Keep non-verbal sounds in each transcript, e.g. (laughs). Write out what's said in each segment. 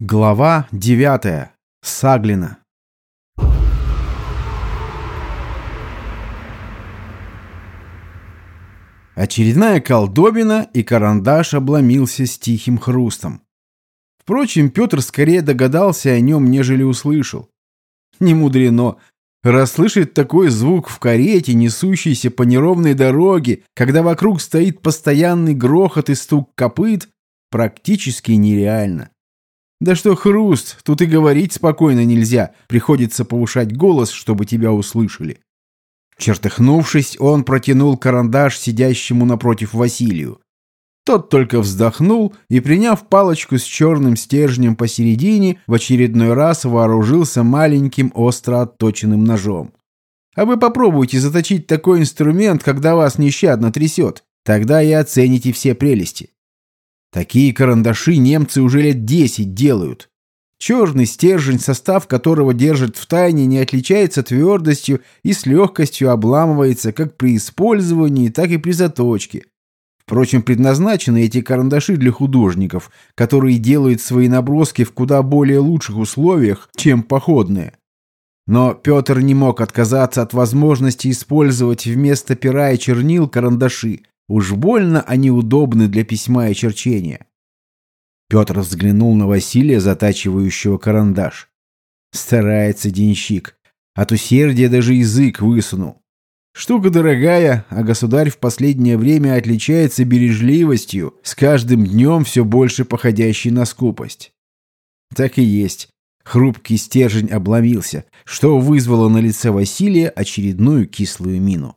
Глава 9. Саглина. Очередная колдобина, и карандаш обломился с тихим хрустом. Впрочем, Петр скорее догадался о нем, нежели услышал. Не мудрено. Расслышать такой звук в карете, несущейся по неровной дороге, когда вокруг стоит постоянный грохот и стук копыт, практически нереально. Да что хруст, тут и говорить спокойно нельзя, приходится повышать голос, чтобы тебя услышали. Чертыхнувшись, он протянул карандаш сидящему напротив Василию. Тот только вздохнул и, приняв палочку с черным стержнем посередине, в очередной раз вооружился маленьким остро отточенным ножом. А вы попробуйте заточить такой инструмент, когда вас нещадно трясет. Тогда и оцените все прелести. Такие карандаши немцы уже лет десять делают. Черный стержень, состав которого держит в тайне, не отличается твердостью и с легкостью обламывается как при использовании, так и при заточке. Впрочем, предназначены эти карандаши для художников, которые делают свои наброски в куда более лучших условиях, чем походные. Но Петр не мог отказаться от возможности использовать вместо пера и чернил карандаши, Уж больно они удобны для письма и черчения. Петр взглянул на Василия, затачивающего карандаш. Старается денщик. От усердия даже язык высунул. Штука дорогая, а государь в последнее время отличается бережливостью, с каждым днем все больше походящей на скупость. Так и есть. Хрупкий стержень обломился, что вызвало на лице Василия очередную кислую мину.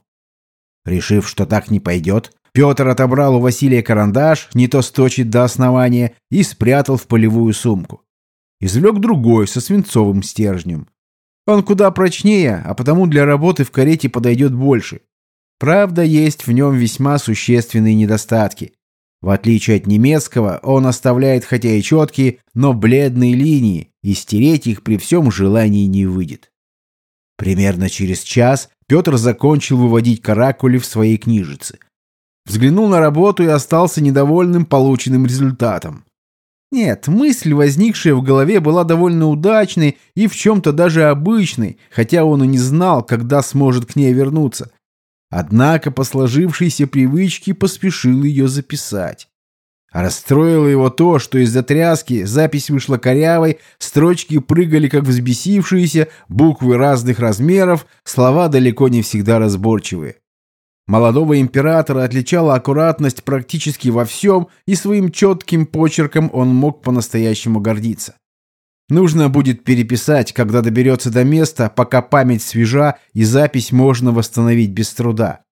Решив, что так не пойдет, Петр отобрал у Василия карандаш, не то сточит до основания, и спрятал в полевую сумку. Извлек другой со свинцовым стержнем. Он куда прочнее, а потому для работы в карете подойдет больше. Правда, есть в нем весьма существенные недостатки. В отличие от немецкого, он оставляет хотя и четкие, но бледные линии, и стереть их при всем желании не выйдет. Примерно через час Петр закончил выводить каракули в своей книжице – Взглянул на работу и остался недовольным полученным результатом. Нет, мысль, возникшая в голове, была довольно удачной и в чем-то даже обычной, хотя он и не знал, когда сможет к ней вернуться. Однако по сложившейся привычке поспешил ее записать. расстроило его то, что из-за тряски запись вышла корявой, строчки прыгали как взбесившиеся, буквы разных размеров, слова далеко не всегда разборчивые. Молодого императора отличала аккуратность практически во всем, и своим четким почерком он мог по-настоящему гордиться. Нужно будет переписать, когда доберется до места, пока память свежа и запись можно восстановить без труда.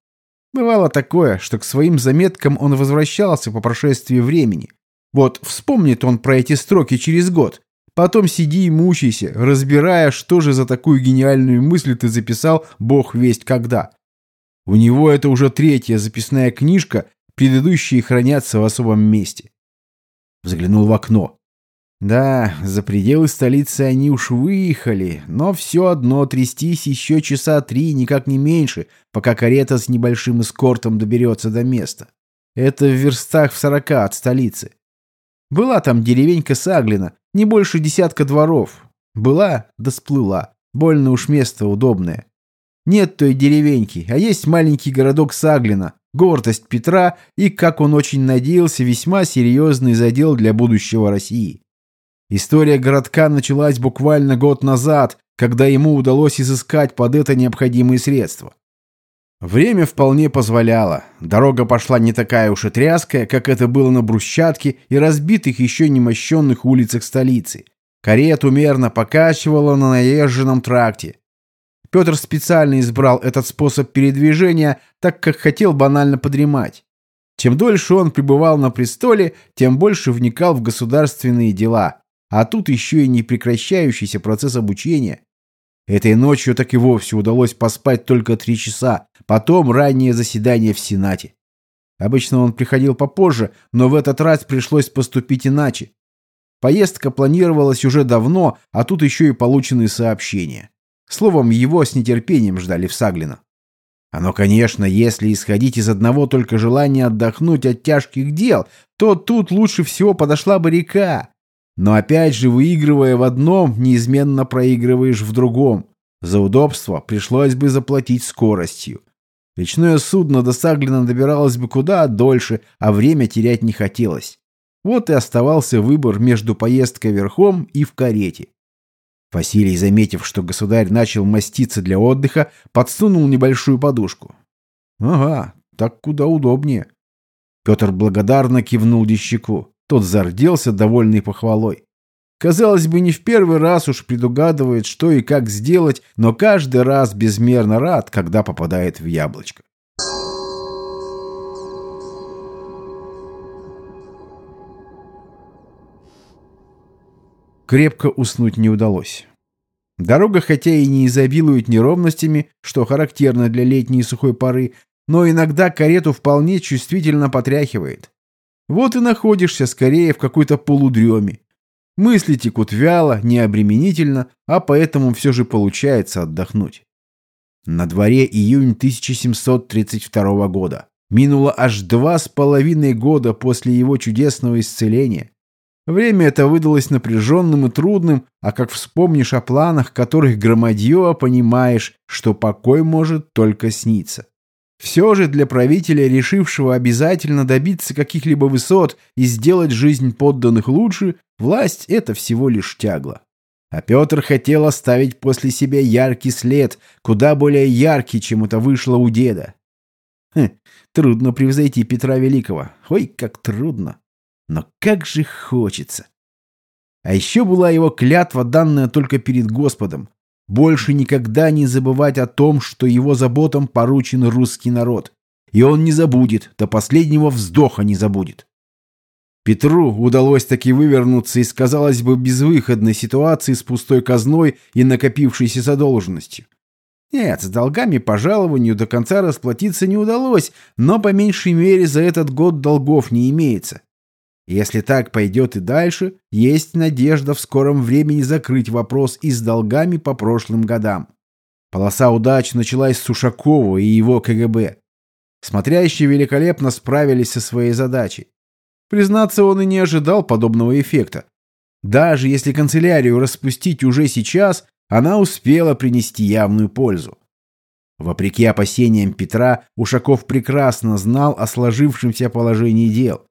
Бывало такое, что к своим заметкам он возвращался по прошествии времени. Вот вспомнит он про эти строки через год. Потом сиди и мучайся, разбирая, что же за такую гениальную мысль ты записал, бог весть когда. У него это уже третья записная книжка, предыдущие хранятся в особом месте. Взглянул в окно. Да, за пределы столицы они уж выехали, но все одно трястись еще часа три, никак не меньше, пока карета с небольшим эскортом доберется до места. Это в верстах в сорока от столицы. Была там деревенька Саглина, не больше десятка дворов. Была, да сплыла. Больно уж место удобное. Нет той деревеньки, а есть маленький городок Саглина, гордость Петра и, как он очень надеялся, весьма серьезный задел для будущего России. История городка началась буквально год назад, когда ему удалось изыскать под это необходимые средства. Время вполне позволяло. Дорога пошла не такая уж и тряская, как это было на брусчатке и разбитых еще не мощенных улицах столицы. Карету мерно покачивала на наезженном тракте. Петр специально избрал этот способ передвижения, так как хотел банально подремать. Чем дольше он пребывал на престоле, тем больше вникал в государственные дела. А тут еще и непрекращающийся процесс обучения. Этой ночью так и вовсе удалось поспать только три часа, потом раннее заседание в Сенате. Обычно он приходил попозже, но в этот раз пришлось поступить иначе. Поездка планировалась уже давно, а тут еще и полученные сообщения. Словом, его с нетерпением ждали в Саглино. Оно, конечно, если исходить из одного только желания отдохнуть от тяжких дел, то тут лучше всего подошла бы река. Но опять же, выигрывая в одном, неизменно проигрываешь в другом. За удобство пришлось бы заплатить скоростью. Речное судно до Саглина добиралось бы куда дольше, а время терять не хотелось. Вот и оставался выбор между поездкой верхом и в карете. Василий, заметив, что государь начал маститься для отдыха, подсунул небольшую подушку. «Ага, так куда удобнее». Петр благодарно кивнул Дещику. Тот зарделся, довольный похвалой. Казалось бы, не в первый раз уж предугадывает, что и как сделать, но каждый раз безмерно рад, когда попадает в яблочко. Крепко уснуть не удалось. Дорога хотя и не изобилует неровностями, что характерно для летней сухой поры, но иногда карету вполне чувствительно потряхивает. Вот и находишься скорее в какой-то полудреме. Мысли текут вяло, необременительно, а поэтому все же получается отдохнуть. На дворе июнь 1732 года. Минуло аж два с половиной года после его чудесного исцеления. Время это выдалось напряженным и трудным, а как вспомнишь о планах, которых громадье, понимаешь, что покой может только сниться. Все же для правителя, решившего обязательно добиться каких-либо высот и сделать жизнь подданных лучше, власть — это всего лишь тягло. А Петр хотел оставить после себя яркий след, куда более яркий, чем это вышло у деда. Хм, трудно превзойти Петра Великого. Ой, как трудно. Но как же хочется. А еще была его клятва, данная только перед Господом больше никогда не забывать о том, что его заботам поручен русский народ. И он не забудет, до последнего вздоха не забудет. Петру удалось таки вывернуться из, казалось бы, безвыходной ситуации с пустой казной и накопившейся задолженностью. Нет, с долгами по жалованию до конца расплатиться не удалось, но по меньшей мере за этот год долгов не имеется. Если так пойдет и дальше, есть надежда в скором времени закрыть вопрос и с долгами по прошлым годам. Полоса удач началась с Ушакова и его КГБ. Смотрящие великолепно справились со своей задачей. Признаться, он и не ожидал подобного эффекта. Даже если канцелярию распустить уже сейчас, она успела принести явную пользу. Вопреки опасениям Петра, Ушаков прекрасно знал о сложившемся положении дел.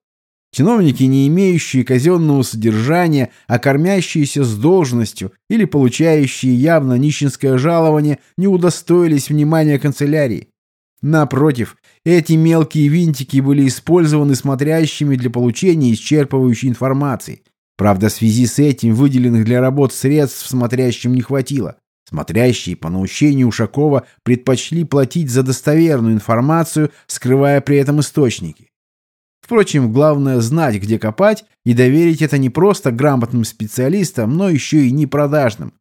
Чиновники, не имеющие казенного содержания, а кормящиеся с должностью или получающие явно нищенское жалование, не удостоились внимания канцелярии. Напротив, эти мелкие винтики были использованы смотрящими для получения исчерпывающей информации. Правда, в связи с этим выделенных для работ средств смотрящим не хватило. Смотрящие, по наущению Ушакова, предпочли платить за достоверную информацию, скрывая при этом источники. Впрочем, главное знать, где копать, и доверить это не просто грамотным специалистам, но еще и непродажным.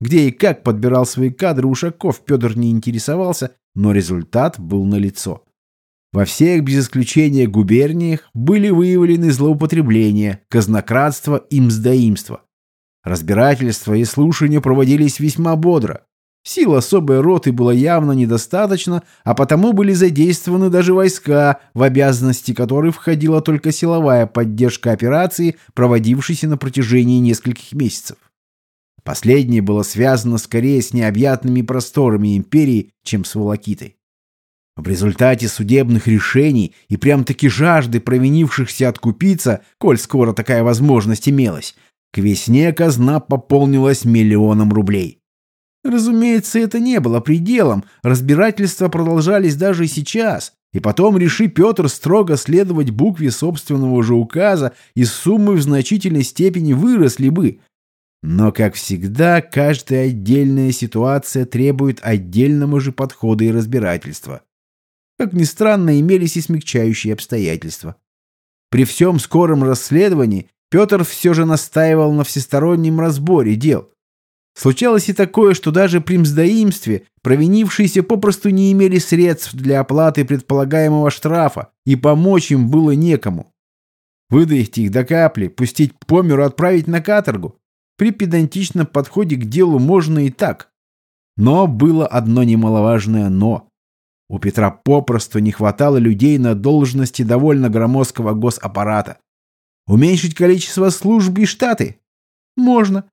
Где и как подбирал свои кадры Ушаков, Петр не интересовался, но результат был налицо. Во всех, без исключения губерниях, были выявлены злоупотребления, казнократство и мздоимство. Разбирательства и слушания проводились весьма бодро. Сил особой роты было явно недостаточно, а потому были задействованы даже войска, в обязанности которых входила только силовая поддержка операции, проводившейся на протяжении нескольких месяцев. Последнее было связано скорее с необъятными просторами империи, чем с Волокитой. В результате судебных решений и прям-таки жажды провинившихся откупиться, коль скоро такая возможность имелась, к весне казна пополнилась миллионом рублей. Разумеется, это не было пределом, разбирательства продолжались даже и сейчас. И потом реши Петр строго следовать букве собственного же указа, и суммы в значительной степени выросли бы. Но, как всегда, каждая отдельная ситуация требует отдельного же подхода и разбирательства. Как ни странно, имелись и смягчающие обстоятельства. При всем скором расследовании Петр все же настаивал на всестороннем разборе дел. Случалось и такое, что даже при мздоимстве провинившиеся попросту не имели средств для оплаты предполагаемого штрафа, и помочь им было некому. Выдаить их до капли, пустить по миру, отправить на каторгу. При педантичном подходе к делу можно и так. Но было одно немаловажное «но». У Петра попросту не хватало людей на должности довольно громоздкого госаппарата. Уменьшить количество служб и штаты? Можно.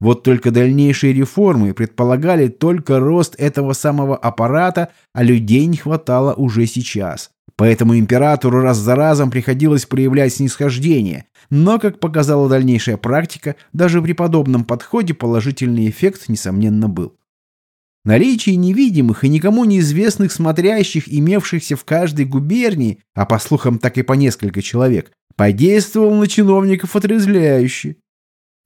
Вот только дальнейшие реформы предполагали только рост этого самого аппарата, а людей не хватало уже сейчас. Поэтому императору раз за разом приходилось проявлять снисхождение. Но, как показала дальнейшая практика, даже при подобном подходе положительный эффект, несомненно, был. Наличие невидимых и никому неизвестных смотрящих, имевшихся в каждой губернии, а по слухам так и по несколько человек, подействовал на чиновников отрезвляюще.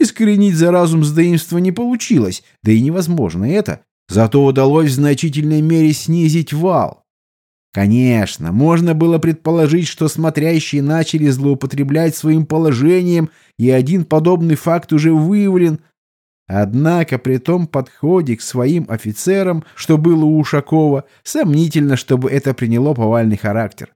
Искоренить заразу мздоимства не получилось, да и невозможно это, зато удалось в значительной мере снизить вал. Конечно, можно было предположить, что смотрящие начали злоупотреблять своим положением, и один подобный факт уже выявлен. Однако при том подходе к своим офицерам, что было у Ушакова, сомнительно, чтобы это приняло повальный характер.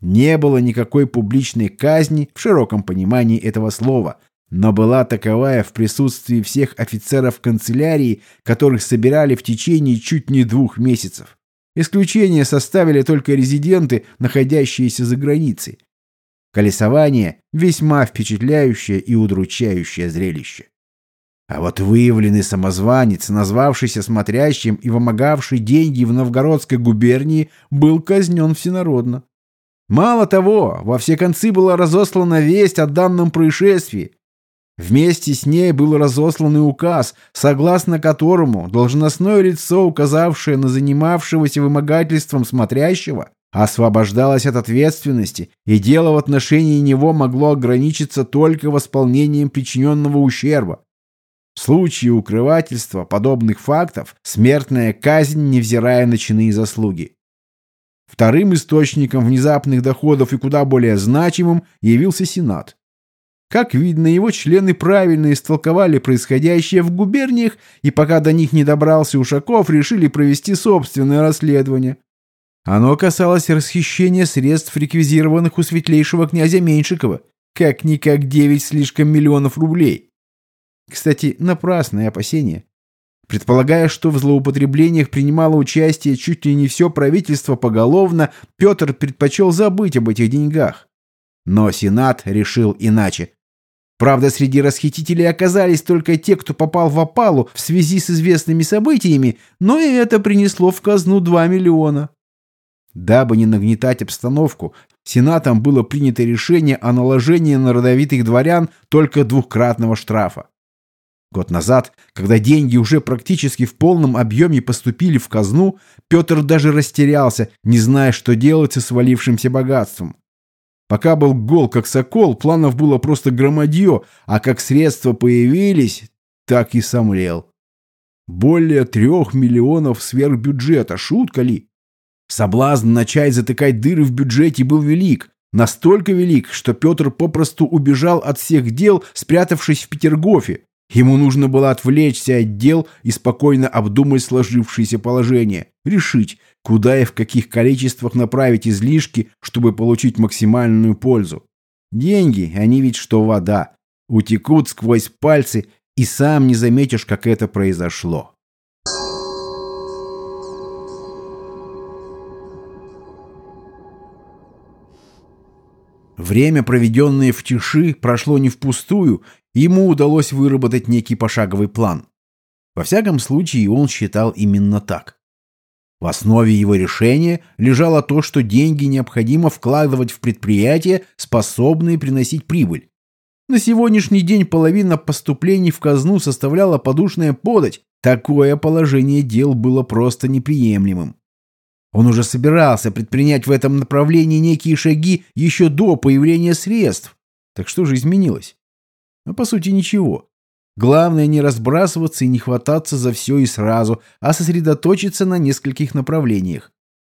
Не было никакой публичной казни в широком понимании этого слова, но была таковая в присутствии всех офицеров канцелярии, которых собирали в течение чуть не двух месяцев. Исключение составили только резиденты, находящиеся за границей. Колесование – весьма впечатляющее и удручающее зрелище. А вот выявленный самозванец, назвавшийся смотрящим и вымогавший деньги в Новгородской губернии, был казнен всенародно. Мало того, во все концы была разослана весть о данном происшествии. Вместе с ней был разослан указ, согласно которому должностное лицо, указавшее на занимавшегося вымогательством смотрящего, освобождалось от ответственности, и дело в отношении него могло ограничиться только восполнением причиненного ущерба. В случае укрывательства подобных фактов смертная казнь, невзирая на чины и заслуги. Вторым источником внезапных доходов и куда более значимым явился Сенат. Как видно, его члены правильно истолковали происходящее в губерниях, и пока до них не добрался Ушаков, решили провести собственное расследование. Оно касалось расхищения средств, реквизированных у светлейшего князя Меньшикова, как-никак 9 слишком миллионов рублей. Кстати, напрасное опасение. Предполагая, что в злоупотреблениях принимало участие чуть ли не все правительство поголовно, Петр предпочел забыть об этих деньгах. Но Сенат решил иначе. Правда, среди расхитителей оказались только те, кто попал в опалу в связи с известными событиями, но и это принесло в казну 2 миллиона. Дабы не нагнетать обстановку, Сенатом было принято решение о наложении на родовитых дворян только двухкратного штрафа. Год назад, когда деньги уже практически в полном объеме поступили в казну, Петр даже растерялся, не зная, что делать со свалившимся богатством. Пока был гол как сокол, планов было просто громадье, а как средства появились, так и сомлел. Более трех миллионов сверхбюджета, шутка ли? Соблазн начать затыкать дыры в бюджете был велик. Настолько велик, что Петр попросту убежал от всех дел, спрятавшись в Петергофе. Ему нужно было отвлечься от дел и спокойно обдумать сложившееся положение, решить, куда и в каких количествах направить излишки, чтобы получить максимальную пользу. Деньги, они ведь что вода, утекут сквозь пальцы, и сам не заметишь, как это произошло. Время, проведенное в тиши, прошло не впустую, и ему удалось выработать некий пошаговый план. Во всяком случае, он считал именно так. В основе его решения лежало то, что деньги необходимо вкладывать в предприятия, способные приносить прибыль. На сегодняшний день половина поступлений в казну составляла подушная подать. Такое положение дел было просто неприемлемым. Он уже собирался предпринять в этом направлении некие шаги еще до появления средств. Так что же изменилось? Ну, по сути, ничего. Главное не разбрасываться и не хвататься за все и сразу, а сосредоточиться на нескольких направлениях.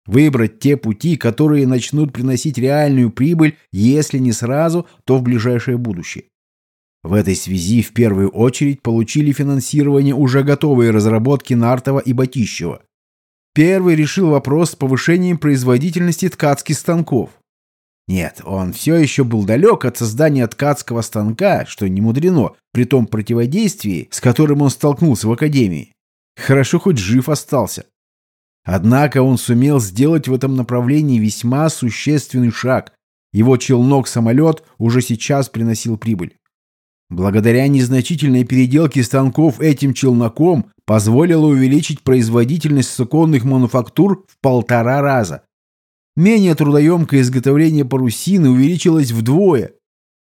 Выбрать те пути, которые начнут приносить реальную прибыль, если не сразу, то в ближайшее будущее. В этой связи в первую очередь получили финансирование уже готовые разработки Нартова и Батищева. Первый решил вопрос с повышением производительности ткацких станков. Нет, он все еще был далек от создания ткацкого станка, что не мудрено, при том противодействии, с которым он столкнулся в академии. Хорошо хоть жив остался. Однако он сумел сделать в этом направлении весьма существенный шаг. Его челнок-самолет уже сейчас приносил прибыль. Благодаря незначительной переделке станков этим челноком позволило увеличить производительность суконных мануфактур в полтора раза. Менее трудоемкое изготовление парусины увеличилось вдвое.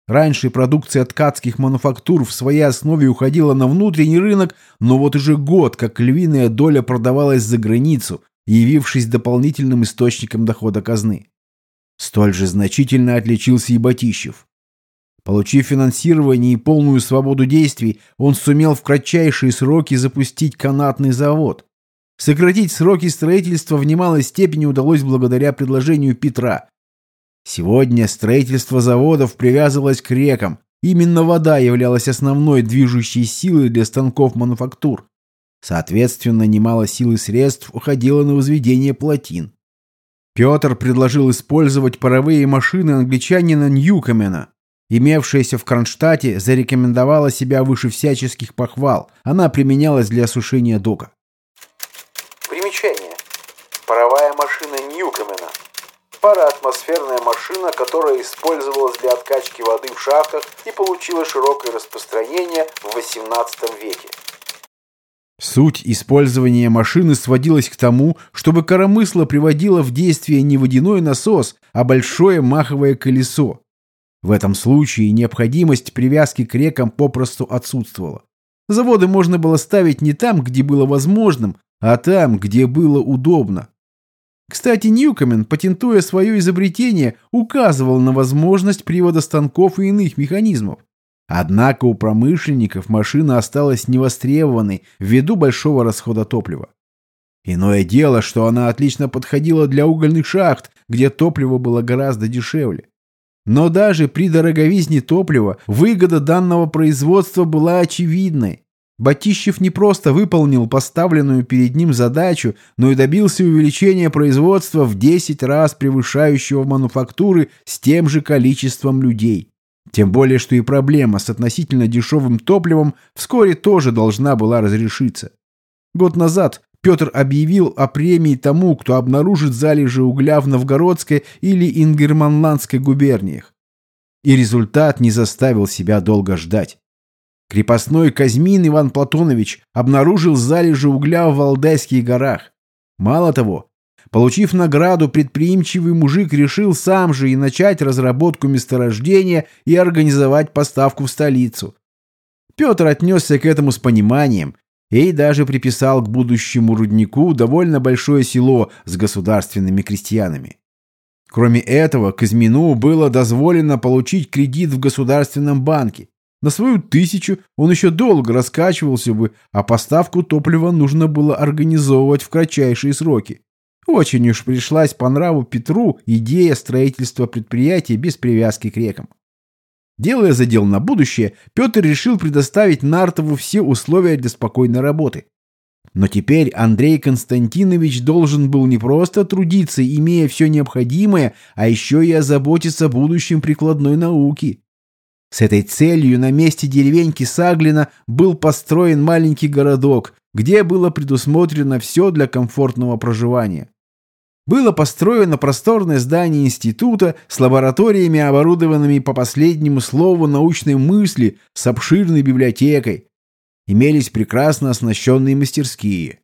Раньше продукция ткацких мануфактур в своей основе уходила на внутренний рынок, но вот уже год, как львиная доля продавалась за границу, явившись дополнительным источником дохода казны. Столь же значительно отличился и Батищев. Получив финансирование и полную свободу действий, он сумел в кратчайшие сроки запустить канатный завод. Сократить сроки строительства в немалой степени удалось благодаря предложению Петра. Сегодня строительство заводов привязывалось к рекам. Именно вода являлась основной движущей силой для станков мануфактур. Соответственно, немало сил и средств уходило на возведение плотин. Петр предложил использовать паровые машины англичанина Ньюкомена. Имевшаяся в Кронштадте зарекомендовала себя выше всяческих похвал. Она применялась для осушения дока. Примечание. Паровая машина Ньюкомена. Пароатмосферная машина, которая использовалась для откачки воды в шахтах и получила широкое распространение в XVIII веке. Суть использования машины сводилась к тому, чтобы коромысло приводило в действие не водяной насос, а большое маховое колесо. В этом случае необходимость привязки к рекам попросту отсутствовала. Заводы можно было ставить не там, где было возможным, а там, где было удобно. Кстати, Ньюкомен, патентуя свое изобретение, указывал на возможность привода станков и иных механизмов. Однако у промышленников машина осталась невостребованной ввиду большого расхода топлива. Иное дело, что она отлично подходила для угольных шахт, где топливо было гораздо дешевле. Но даже при дороговизне топлива выгода данного производства была очевидной. Батищев не просто выполнил поставленную перед ним задачу, но и добился увеличения производства в 10 раз превышающего мануфактуры с тем же количеством людей. Тем более, что и проблема с относительно дешевым топливом вскоре тоже должна была разрешиться. Год назад Петр объявил о премии тому, кто обнаружит залежи угля в Новгородской или Ингерманландской губерниях. И результат не заставил себя долго ждать. Крепостной Казьмин Иван Платонович обнаружил залежи угля в Валдайских горах. Мало того, Получив награду, предприимчивый мужик решил сам же и начать разработку месторождения и организовать поставку в столицу. Петр отнесся к этому с пониманием и даже приписал к будущему руднику довольно большое село с государственными крестьянами. Кроме этого, Казьмину было дозволено получить кредит в государственном банке. На свою тысячу он еще долго раскачивался бы, а поставку топлива нужно было организовывать в кратчайшие сроки. Очень уж пришлась по нраву Петру идея строительства предприятия без привязки к рекам. Делая задел на будущее, Петр решил предоставить Нартову все условия для спокойной работы. Но теперь Андрей Константинович должен был не просто трудиться, имея все необходимое, а еще и озаботиться будущим прикладной науки. С этой целью на месте деревеньки Саглина был построен маленький городок, где было предусмотрено все для комфортного проживания было построено просторное здание института с лабораториями, оборудованными по последнему слову научной мысли, с обширной библиотекой. Имелись прекрасно оснащенные мастерские.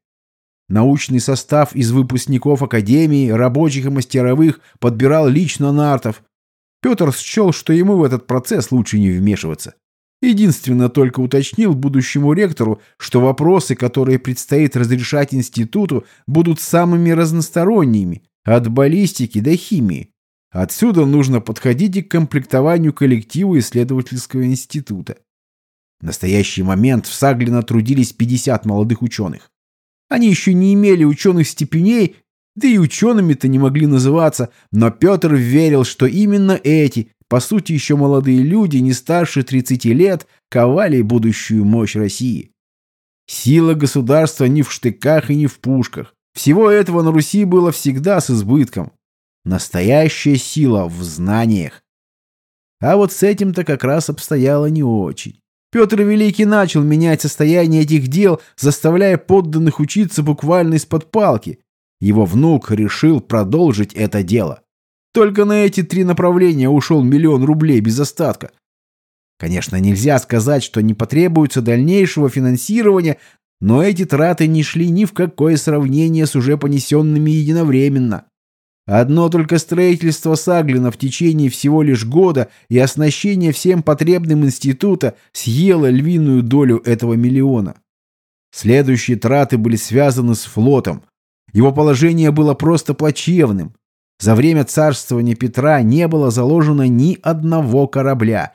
Научный состав из выпускников академии, рабочих и мастеровых подбирал лично Нартов. Петр счел, что ему в этот процесс лучше не вмешиваться. Единственно только уточнил будущему ректору, что вопросы, которые предстоит разрешать институту, будут самыми разносторонними, от баллистики до химии. Отсюда нужно подходить и к комплектованию коллектива исследовательского института. В настоящий момент в Саглино трудились 50 молодых ученых. Они еще не имели ученых степеней, да и учеными-то не могли называться, но Петр верил, что именно эти, по сути, еще молодые люди, не старше 30 лет, ковали будущую мощь России. Сила государства не в штыках и не в пушках. Всего этого на Руси было всегда с избытком. Настоящая сила в знаниях. А вот с этим-то как раз обстояло не очень. Петр Великий начал менять состояние этих дел, заставляя подданных учиться буквально из-под палки. Его внук решил продолжить это дело. Только на эти три направления ушел миллион рублей без остатка. Конечно, нельзя сказать, что не потребуется дальнейшего финансирования, но эти траты не шли ни в какое сравнение с уже понесенными единовременно. Одно только строительство Саглина в течение всего лишь года и оснащение всем потребным института съело львиную долю этого миллиона. Следующие траты были связаны с флотом. Его положение было просто плачевным. За время царствования Петра не было заложено ни одного корабля.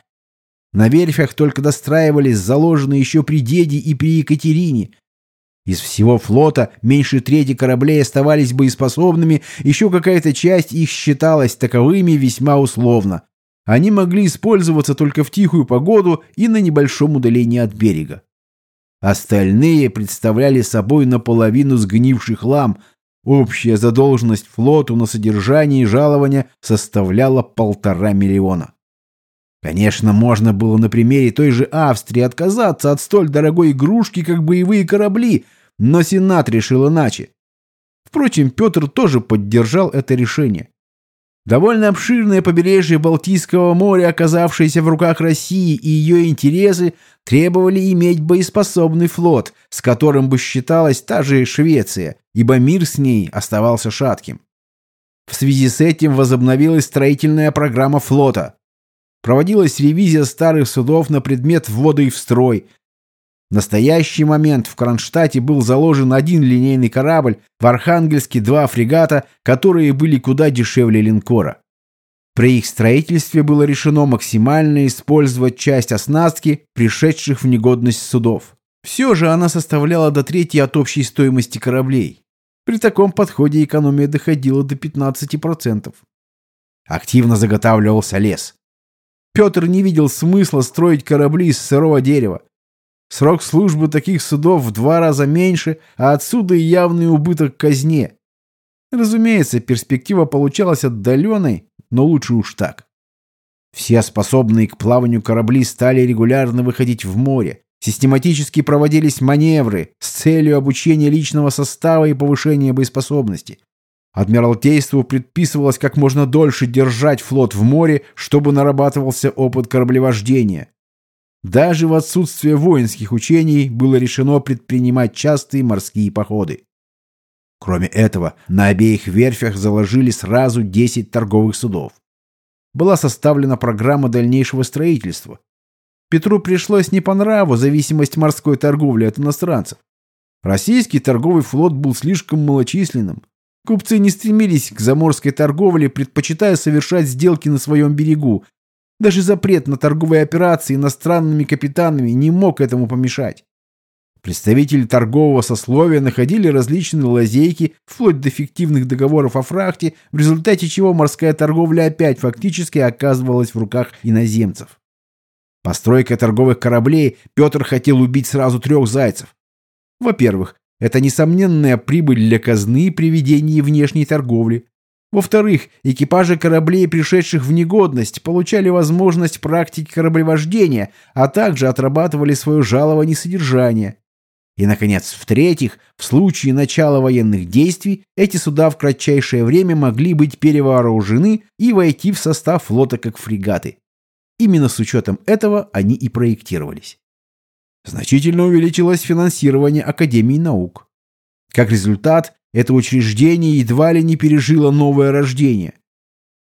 На верфях только достраивались заложенные еще при деде и при Екатерине. Из всего флота меньше трети кораблей оставались боеспособными, еще какая-то часть их считалась таковыми весьма условно. Они могли использоваться только в тихую погоду и на небольшом удалении от берега. Остальные представляли собой наполовину сгнивший хлам. Общая задолженность флоту на содержание и жалования составляла полтора миллиона. Конечно, можно было на примере той же Австрии отказаться от столь дорогой игрушки, как боевые корабли, но Сенат решил иначе. Впрочем, Петр тоже поддержал это решение. Довольно обширное побережье Балтийского моря, оказавшееся в руках России и ее интересы, требовали иметь боеспособный флот, с которым бы считалась та же Швеция, ибо мир с ней оставался шатким. В связи с этим возобновилась строительная программа флота. Проводилась ревизия старых судов на предмет ввода их в строй. В настоящий момент в Кронштадте был заложен один линейный корабль, в Архангельске два фрегата, которые были куда дешевле линкора. При их строительстве было решено максимально использовать часть оснастки, пришедших в негодность судов. Все же она составляла до трети от общей стоимости кораблей. При таком подходе экономия доходила до 15%. Активно заготавливался лес. Петр не видел смысла строить корабли из сырого дерева. Срок службы таких судов в два раза меньше, а отсюда и явный убыток казне. Разумеется, перспектива получалась отдаленной, но лучше уж так. Все способные к плаванию корабли стали регулярно выходить в море. Систематически проводились маневры с целью обучения личного состава и повышения боеспособности. Адмиралтейству предписывалось как можно дольше держать флот в море, чтобы нарабатывался опыт кораблевождения. Даже в отсутствие воинских учений было решено предпринимать частые морские походы. Кроме этого, на обеих верфях заложили сразу 10 торговых судов. Была составлена программа дальнейшего строительства. Петру пришлось не по нраву зависимость морской торговли от иностранцев. Российский торговый флот был слишком малочисленным. Купцы не стремились к заморской торговле, предпочитая совершать сделки на своем берегу. Даже запрет на торговые операции иностранными капитанами не мог этому помешать. Представители торгового сословия находили различные лазейки, вплоть до фиктивных договоров о фрахте, в результате чего морская торговля опять фактически оказывалась в руках иноземцев. Постройкой торговых кораблей Петр хотел убить сразу трех зайцев. Во-первых, это несомненная прибыль для казны при ведении внешней торговли. Во-вторых, экипажи кораблей, пришедших в негодность, получали возможность практики кораблевождения, а также отрабатывали свое жалование содержание. И, наконец, в-третьих, в случае начала военных действий эти суда в кратчайшее время могли быть перевооружены и войти в состав флота как фрегаты. Именно с учетом этого они и проектировались. Значительно увеличилось финансирование Академии наук. Как результат, это учреждение едва ли не пережило новое рождение.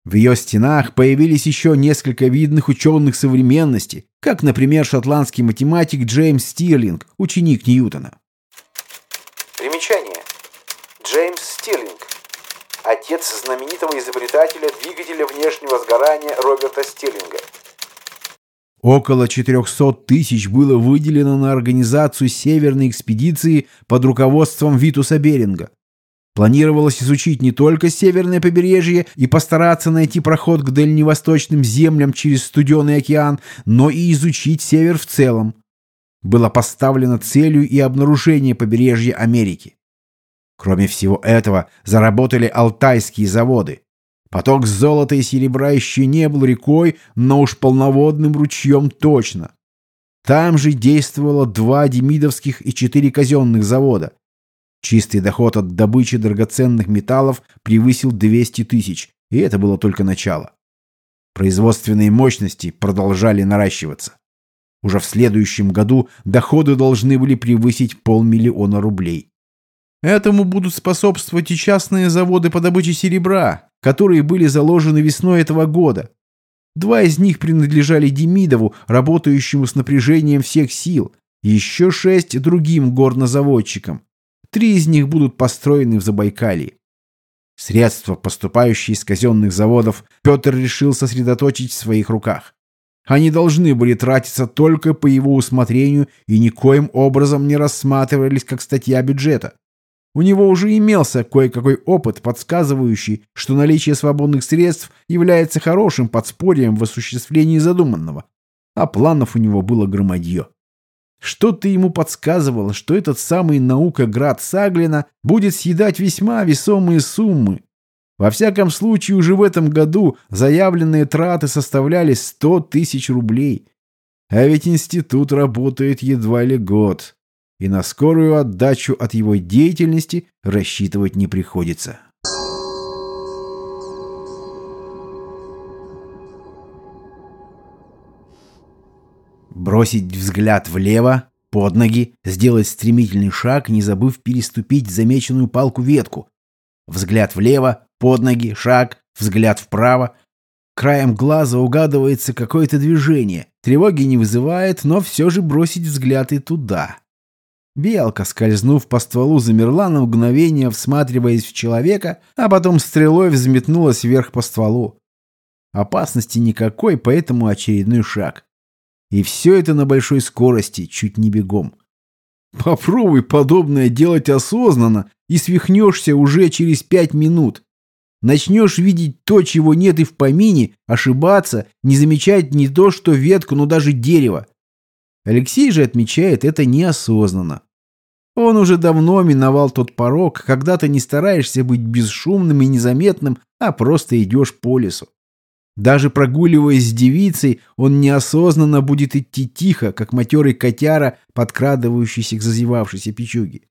В ее стенах появились еще несколько видных ученых современности, как, например, шотландский математик Джеймс Стирлинг, ученик Ньютона. Примечание. Джеймс Стирлинг. Отец знаменитого изобретателя двигателя внешнего сгорания Роберта Стирлинга. Около 400 тысяч было выделено на организацию северной экспедиции под руководством Витуса Беринга. Планировалось изучить не только северное побережье и постараться найти проход к дальневосточным землям через Студеный океан, но и изучить север в целом. Было поставлено целью и обнаружение побережья Америки. Кроме всего этого, заработали алтайские заводы. Поток золота и серебра еще не был рекой, но уж полноводным ручьем точно. Там же действовало два демидовских и четыре казенных завода. Чистый доход от добычи драгоценных металлов превысил 200 тысяч, И это было только начало. Производственные мощности продолжали наращиваться. Уже в следующем году доходы должны были превысить полмиллиона рублей. Этому будут способствовать и частные заводы по добыче серебра, которые были заложены весной этого года. Два из них принадлежали Демидову, работающему с напряжением всех сил, еще шесть другим горнозаводчикам. Три из них будут построены в Забайкалье. Средства, поступающие из казенных заводов, Петр решил сосредоточить в своих руках. Они должны были тратиться только по его усмотрению и никоим образом не рассматривались как статья бюджета. У него уже имелся кое-какой опыт, подсказывающий, что наличие свободных средств является хорошим подспорьем в осуществлении задуманного, а планов у него было громадье. Что-то ему подсказывало, что этот самый наукоград Саглина будет съедать весьма весомые суммы. Во всяком случае, уже в этом году заявленные траты составляли 100 тысяч рублей. А ведь институт работает едва ли год, и на скорую отдачу от его деятельности рассчитывать не приходится. Бросить взгляд влево, под ноги, сделать стремительный шаг, не забыв переступить замеченную палку-ветку. Взгляд влево, под ноги, шаг, взгляд вправо. Краем глаза угадывается какое-то движение. Тревоги не вызывает, но все же бросить взгляд и туда. Белка, скользнув по стволу, замерла на мгновение, всматриваясь в человека, а потом стрелой взметнулась вверх по стволу. Опасности никакой, поэтому очередной шаг. И все это на большой скорости, чуть не бегом. Попробуй подобное делать осознанно, и свихнешься уже через пять минут. Начнешь видеть то, чего нет и в помине, ошибаться, не замечать не то что ветку, но даже дерево. Алексей же отмечает это неосознанно. Он уже давно миновал тот порог, когда ты не стараешься быть бесшумным и незаметным, а просто идешь по лесу. Даже прогуливаясь с девицей, он неосознанно будет идти тихо, как матерый котяра, подкрадывающийся к зазевавшейся печуге.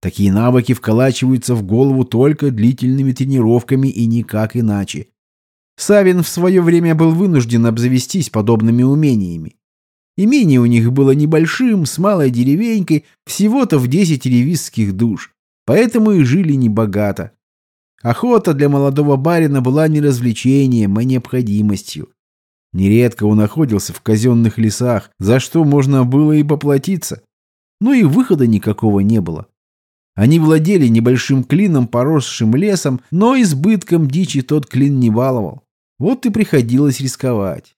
Такие навыки вколачиваются в голову только длительными тренировками и никак иначе. Савин в свое время был вынужден обзавестись подобными умениями. Имение у них было небольшим, с малой деревенькой, всего-то в 10 ревизских душ, поэтому и жили небогато. Охота для молодого барина была не развлечением, а необходимостью. Нередко он находился в казенных лесах, за что можно было и поплатиться. Но и выхода никакого не было. Они владели небольшим клином, поросшим лесом, но избытком дичи тот клин не баловал. Вот и приходилось рисковать.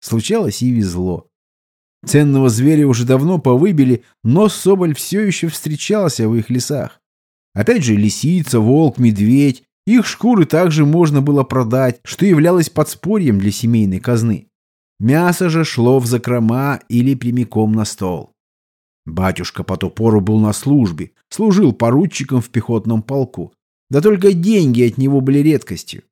Случалось и везло. Ценного зверя уже давно повыбили, но соболь все еще встречался в их лесах. Опять же, лисица, волк, медведь. Их шкуры также можно было продать, что являлось подспорьем для семейной казны. Мясо же шло в закрома или прямиком на стол. Батюшка по ту пору был на службе, служил поручиком в пехотном полку. Да только деньги от него были редкостью.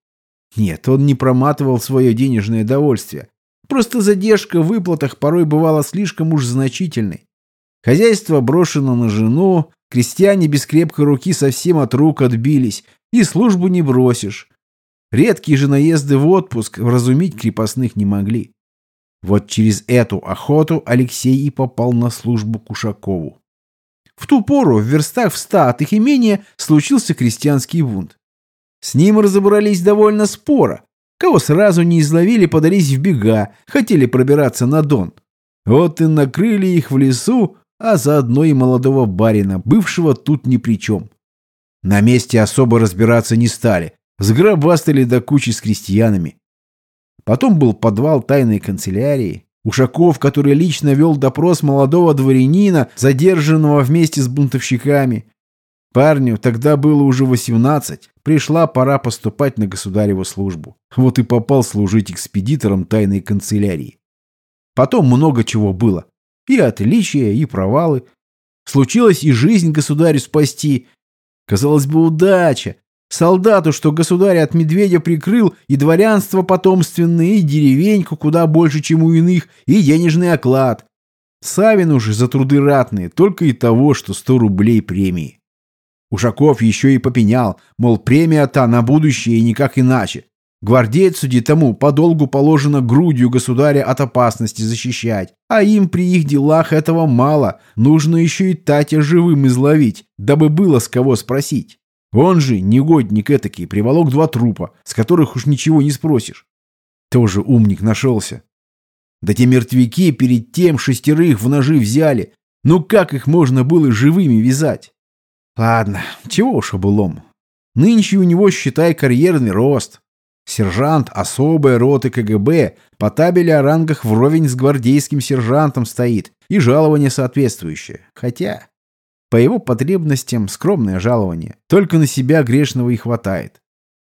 Нет, он не проматывал свое денежное довольствие. Просто задержка в выплатах порой бывала слишком уж значительной. Хозяйство брошено на жену, Крестьяне без крепкой руки совсем от рук отбились, и службу не бросишь. Редкие же наезды в отпуск вразумить крепостных не могли. Вот через эту охоту Алексей и попал на службу к Ушакову. В ту пору в верстах в ста от их имения случился крестьянский бунт. С ним разобрались довольно споро. Кого сразу не изловили, подались в бега, хотели пробираться на Дон. Вот и накрыли их в лесу, а заодно и молодого барина, бывшего тут ни при чем. На месте особо разбираться не стали, сгробастали до кучи с крестьянами. Потом был подвал тайной канцелярии, Ушаков, который лично вел допрос молодого дворянина, задержанного вместе с бунтовщиками. Парню тогда было уже 18, пришла пора поступать на государеву службу. Вот и попал служить экспедитором тайной канцелярии. Потом много чего было. И отличия, и провалы. Случилось и жизнь государю спасти. Казалось бы, удача. Солдату, что государь от медведя прикрыл, и дворянство потомственное, и деревеньку куда больше, чем у иных, и денежный оклад. Савин уже за труды ратные, только и того, что сто рублей премии. Ушаков еще и попенял, мол, премия-то на будущее и никак иначе. Гвардейцу тому подолгу положено грудью государя от опасности защищать, а им при их делах этого мало, нужно еще и Татя живым изловить, дабы было с кого спросить. Он же, негодник этакий, приволок два трупа, с которых уж ничего не спросишь. Тоже умник нашелся. Да те мертвяки перед тем шестерых в ножи взяли. Ну как их можно было живыми вязать? Ладно, чего уж облом. Нынче у него, считай, карьерный рост. Сержант особой роты КГБ по табели о рангах вровень с гвардейским сержантом стоит, и жалование соответствующее. Хотя, по его потребностям, скромное жалование. Только на себя грешного и хватает.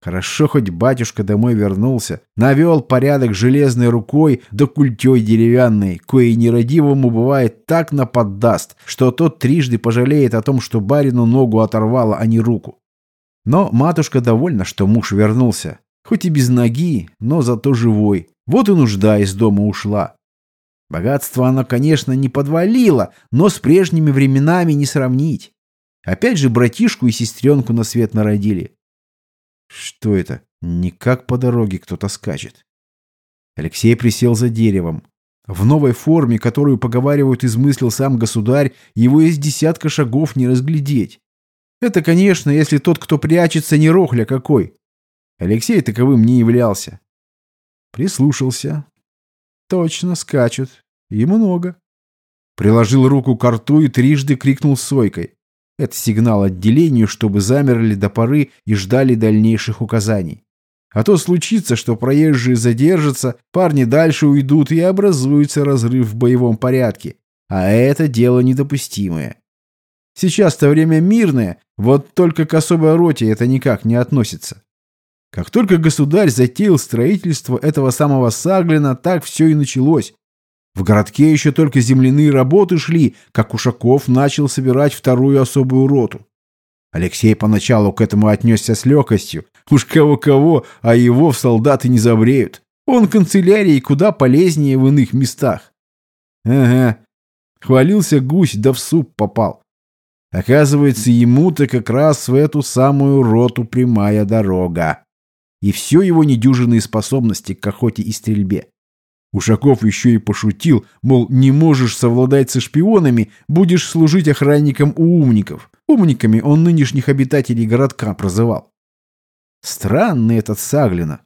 Хорошо, хоть батюшка домой вернулся, навел порядок железной рукой да культей деревянной, кое нерадивому бывает так наподдаст, что тот трижды пожалеет о том, что барину ногу оторвало, а не руку. Но матушка довольна, что муж вернулся. Хоть и без ноги, но зато живой. Вот и нужда из дома ушла. Богатство оно, конечно, не подвалило, но с прежними временами не сравнить. Опять же братишку и сестренку на свет народили. Что это? Никак по дороге кто-то скачет. Алексей присел за деревом. В новой форме, которую, поговаривают, измыслил сам государь, его из десятка шагов не разглядеть. Это, конечно, если тот, кто прячется, не рохля какой. Алексей таковым не являлся. Прислушался. Точно, скачут. И много. Приложил руку к рту и трижды крикнул сойкой. Это сигнал отделению, чтобы замерли до поры и ждали дальнейших указаний. А то случится, что проезжие задержатся, парни дальше уйдут и образуется разрыв в боевом порядке. А это дело недопустимое. Сейчас-то время мирное, вот только к особой роте это никак не относится. Как только государь затеял строительство этого самого Саглина, так все и началось. В городке еще только земляные работы шли, как Ушаков начал собирать вторую особую роту. Алексей поначалу к этому отнесся с легкостью. Уж кого-кого, а его в солдаты не забреют. Он канцелярии куда полезнее в иных местах. Ага, хвалился гусь, да в суп попал. Оказывается, ему-то как раз в эту самую роту прямая дорога и все его недюжинные способности к охоте и стрельбе. Ушаков еще и пошутил, мол, не можешь совладать со шпионами, будешь служить охранником у умников. Умниками он нынешних обитателей городка прозывал. Странный этот Саглина.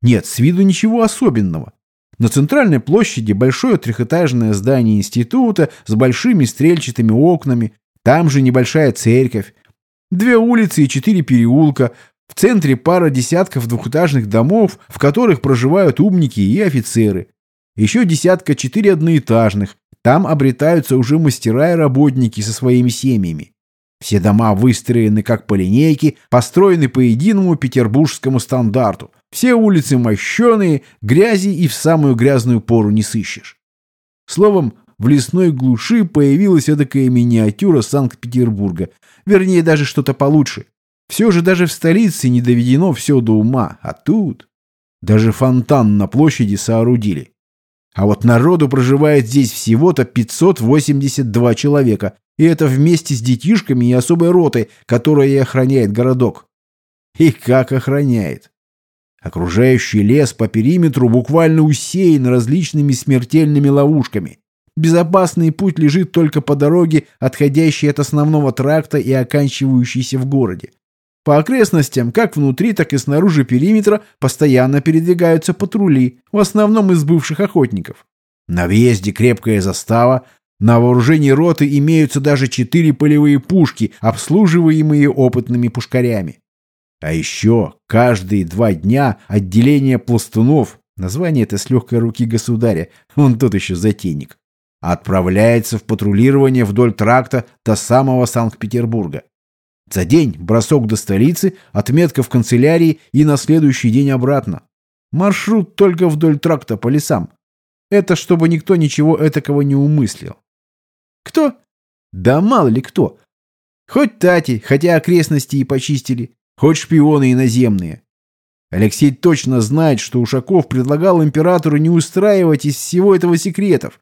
Нет, с виду ничего особенного. На центральной площади большое трехэтажное здание института с большими стрельчатыми окнами, там же небольшая церковь, две улицы и четыре переулка, в центре пара десятков двухэтажных домов, в которых проживают умники и офицеры. Еще десятка четыре одноэтажных. Там обретаются уже мастера и работники со своими семьями. Все дома выстроены как по линейке, построены по единому петербургскому стандарту. Все улицы мощеные, грязи и в самую грязную пору не сыщешь. Словом, в лесной глуши появилась эдакая миниатюра Санкт-Петербурга. Вернее, даже что-то получше. Все же даже в столице не доведено все до ума, а тут... Даже фонтан на площади соорудили. А вот народу проживает здесь всего-то 582 человека, и это вместе с детишками и особой ротой, которая и охраняет городок. И как охраняет? Окружающий лес по периметру буквально усеян различными смертельными ловушками. Безопасный путь лежит только по дороге, отходящей от основного тракта и оканчивающейся в городе. По окрестностям, как внутри, так и снаружи периметра, постоянно передвигаются патрули, в основном из бывших охотников. На въезде крепкая застава, на вооружении роты имеются даже четыре полевые пушки, обслуживаемые опытными пушкарями. А еще каждые два дня отделение пластунов, название это с легкой руки государя, (laughs) он тот еще затейник, отправляется в патрулирование вдоль тракта до самого Санкт-Петербурга. За день бросок до столицы, отметка в канцелярии и на следующий день обратно. Маршрут только вдоль тракта по лесам. Это чтобы никто ничего этакого не умыслил. Кто? Да мало ли кто. Хоть Тати, хотя окрестности и почистили, хоть шпионы иноземные. Алексей точно знает, что Ушаков предлагал императору не устраивать из всего этого секретов.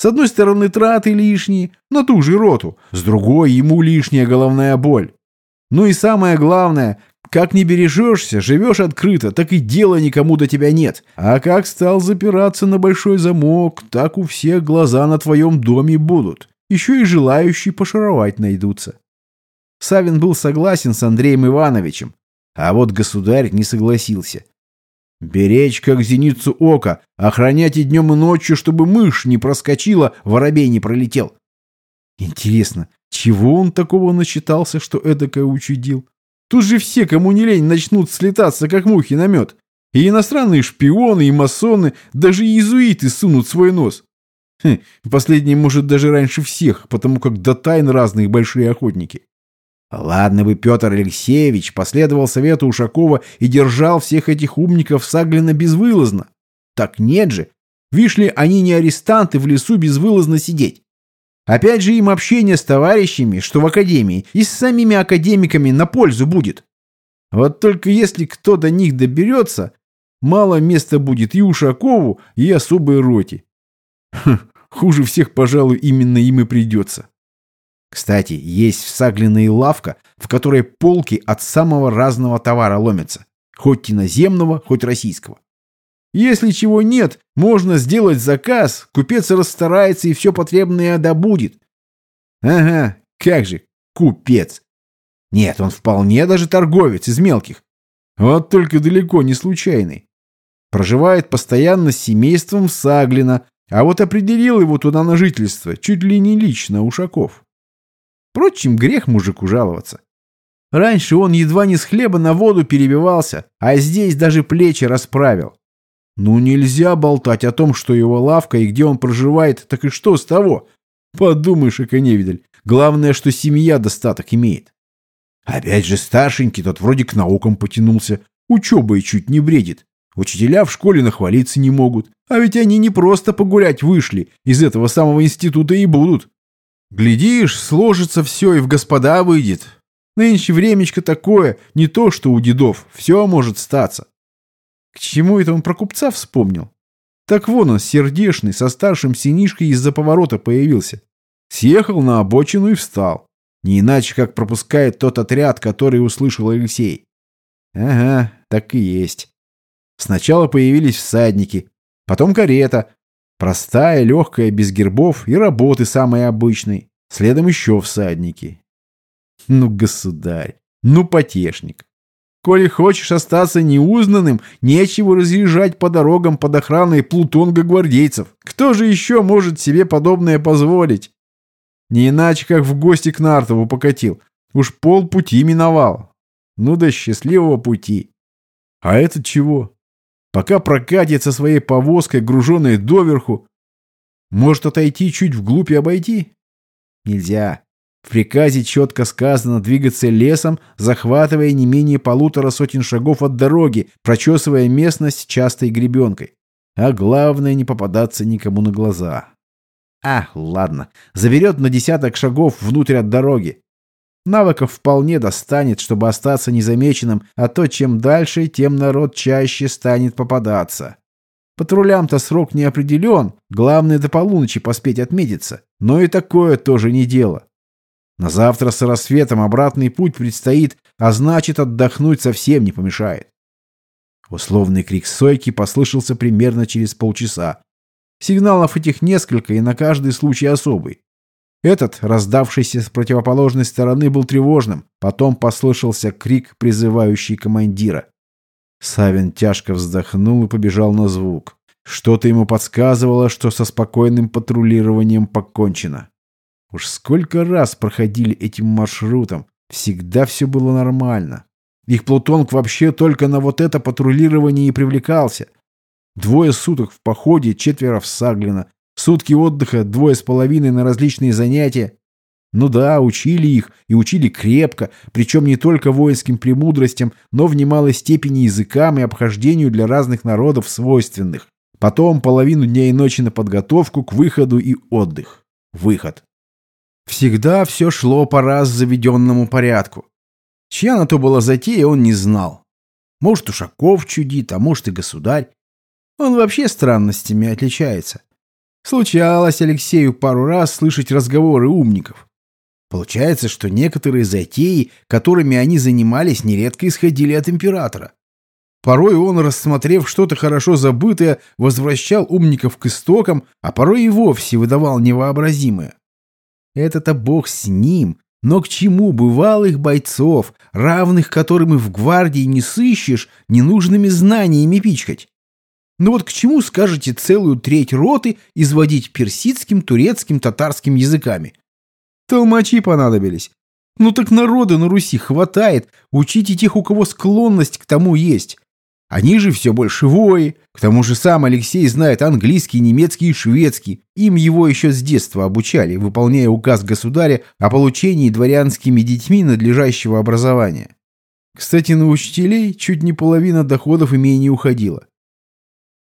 С одной стороны, траты лишние, на ту же роту, с другой ему лишняя головная боль. Ну и самое главное, как не бережешься, живешь открыто, так и дела никому до тебя нет. А как стал запираться на большой замок, так у всех глаза на твоем доме будут. Еще и желающие пошаровать найдутся. Савин был согласен с Андреем Ивановичем, а вот государь не согласился. Беречь, как зеницу ока, охранять и днем, и ночью, чтобы мышь не проскочила, воробей не пролетел. Интересно, чего он такого начитался, что эдакое учудил? Тут же все, кому не лень, начнут слетаться, как мухи на мед. И иностранные шпионы, и масоны, даже иезуиты сунут свой нос. Хм, последний может даже раньше всех, потому как до тайн разные большие охотники. Ладно бы Петр Алексеевич последовал совету Ушакова и держал всех этих умников Саглина безвылазно. Так нет же. Вишли они не арестанты в лесу безвылазно сидеть. Опять же им общение с товарищами, что в академии, и с самими академиками на пользу будет. Вот только если кто до них доберется, мало места будет и Ушакову, и особой роте. Хм, хуже всех, пожалуй, именно им и придется. Кстати, есть в Саглиной лавка, в которой полки от самого разного товара ломятся. Хоть иноземного, хоть российского. Если чего нет, можно сделать заказ, купец расстарается и все потребное добудет. Ага, как же, купец. Нет, он вполне даже торговец из мелких. Вот только далеко не случайный. Проживает постоянно с семейством Саглина, а вот определил его туда на жительство чуть ли не лично Ушаков. Впрочем, грех мужику жаловаться. Раньше он едва не с хлеба на воду перебивался, а здесь даже плечи расправил. Ну нельзя болтать о том, что его лавка и где он проживает, так и что с того? Подумаешь, Эконевидель, главное, что семья достаток имеет. Опять же старшенький тот вроде к наукам потянулся, учебой чуть не бредит. Учителя в школе нахвалиться не могут, а ведь они не просто погулять вышли, из этого самого института и будут. Глядишь, сложится все и в господа выйдет. Нынче времечко такое, не то что у дедов, все может статься. К чему это он про купца вспомнил? Так вон он, сердешный, со старшим синишкой из-за поворота появился. Съехал на обочину и встал. Не иначе, как пропускает тот отряд, который услышал Алексей. Ага, так и есть. Сначала появились всадники, потом карета. Простая, легкая, без гербов и работы самой обычной. Следом еще всадники. Ну, государь, ну, потешник. Коли хочешь остаться неузнанным, нечего разъезжать по дорогам под охраной плутонга гвардейцев. Кто же еще может себе подобное позволить? Не иначе, как в гости к Нартову покатил. Уж полпути миновал. Ну да счастливого пути. А этот чего? Пока прокатит со своей повозкой, груженной доверху, может отойти чуть вглубь и обойти? Нельзя. В приказе четко сказано двигаться лесом, захватывая не менее полутора сотен шагов от дороги, прочесывая местность частой гребенкой. А главное не попадаться никому на глаза. А, ладно, заберет на десяток шагов внутрь от дороги. Навыков вполне достанет, чтобы остаться незамеченным, а то чем дальше, тем народ чаще станет попадаться. Патрулям-то срок не определен, главное до полуночи поспеть отметиться. Но и такое тоже не дело. На завтра с рассветом обратный путь предстоит, а значит, отдохнуть совсем не помешает. Условный крик сойки послышался примерно через полчаса. Сигналов этих несколько, и на каждый случай особый. Этот, раздавшийся с противоположной стороны, был тревожным. Потом послышался крик, призывающий командира. Савин тяжко вздохнул и побежал на звук. Что-то ему подсказывало, что со спокойным патрулированием покончено. Уж сколько раз проходили этим маршрутом, всегда все было нормально. Их Плутонг вообще только на вот это патрулирование и привлекался. Двое суток в походе, четверо в Саглино. Сутки отдыха, двое с половиной на различные занятия. Ну да, учили их, и учили крепко, причем не только воинским премудростям, но в немалой степени языкам и обхождению для разных народов свойственных. Потом половину дня и ночи на подготовку к выходу и отдых. Выход. Всегда все шло по раз заведенному порядку. Чья на то была затея, он не знал. Может, Ушаков чудит, а может и государь. Он вообще странностями отличается. Случалось Алексею пару раз слышать разговоры умников. Получается, что некоторые затеи, которыми они занимались, нередко исходили от императора. Порой он, рассмотрев что-то хорошо забытое, возвращал умников к истокам, а порой и вовсе выдавал невообразимое. Это-то бог с ним, но к чему бывалых бойцов, равных которым и в гвардии не сыщешь, ненужными знаниями пичкать? Ну вот к чему скажете целую треть роты изводить персидским, турецким, татарским языками? Толмачи понадобились. Ну так народа на Руси хватает, учите тех, у кого склонность к тому есть. Они же все больше вои. К тому же сам Алексей знает английский, немецкий и шведский. Им его еще с детства обучали, выполняя указ государя о получении дворянскими детьми надлежащего образования. Кстати, на учителей чуть не половина доходов имения уходила.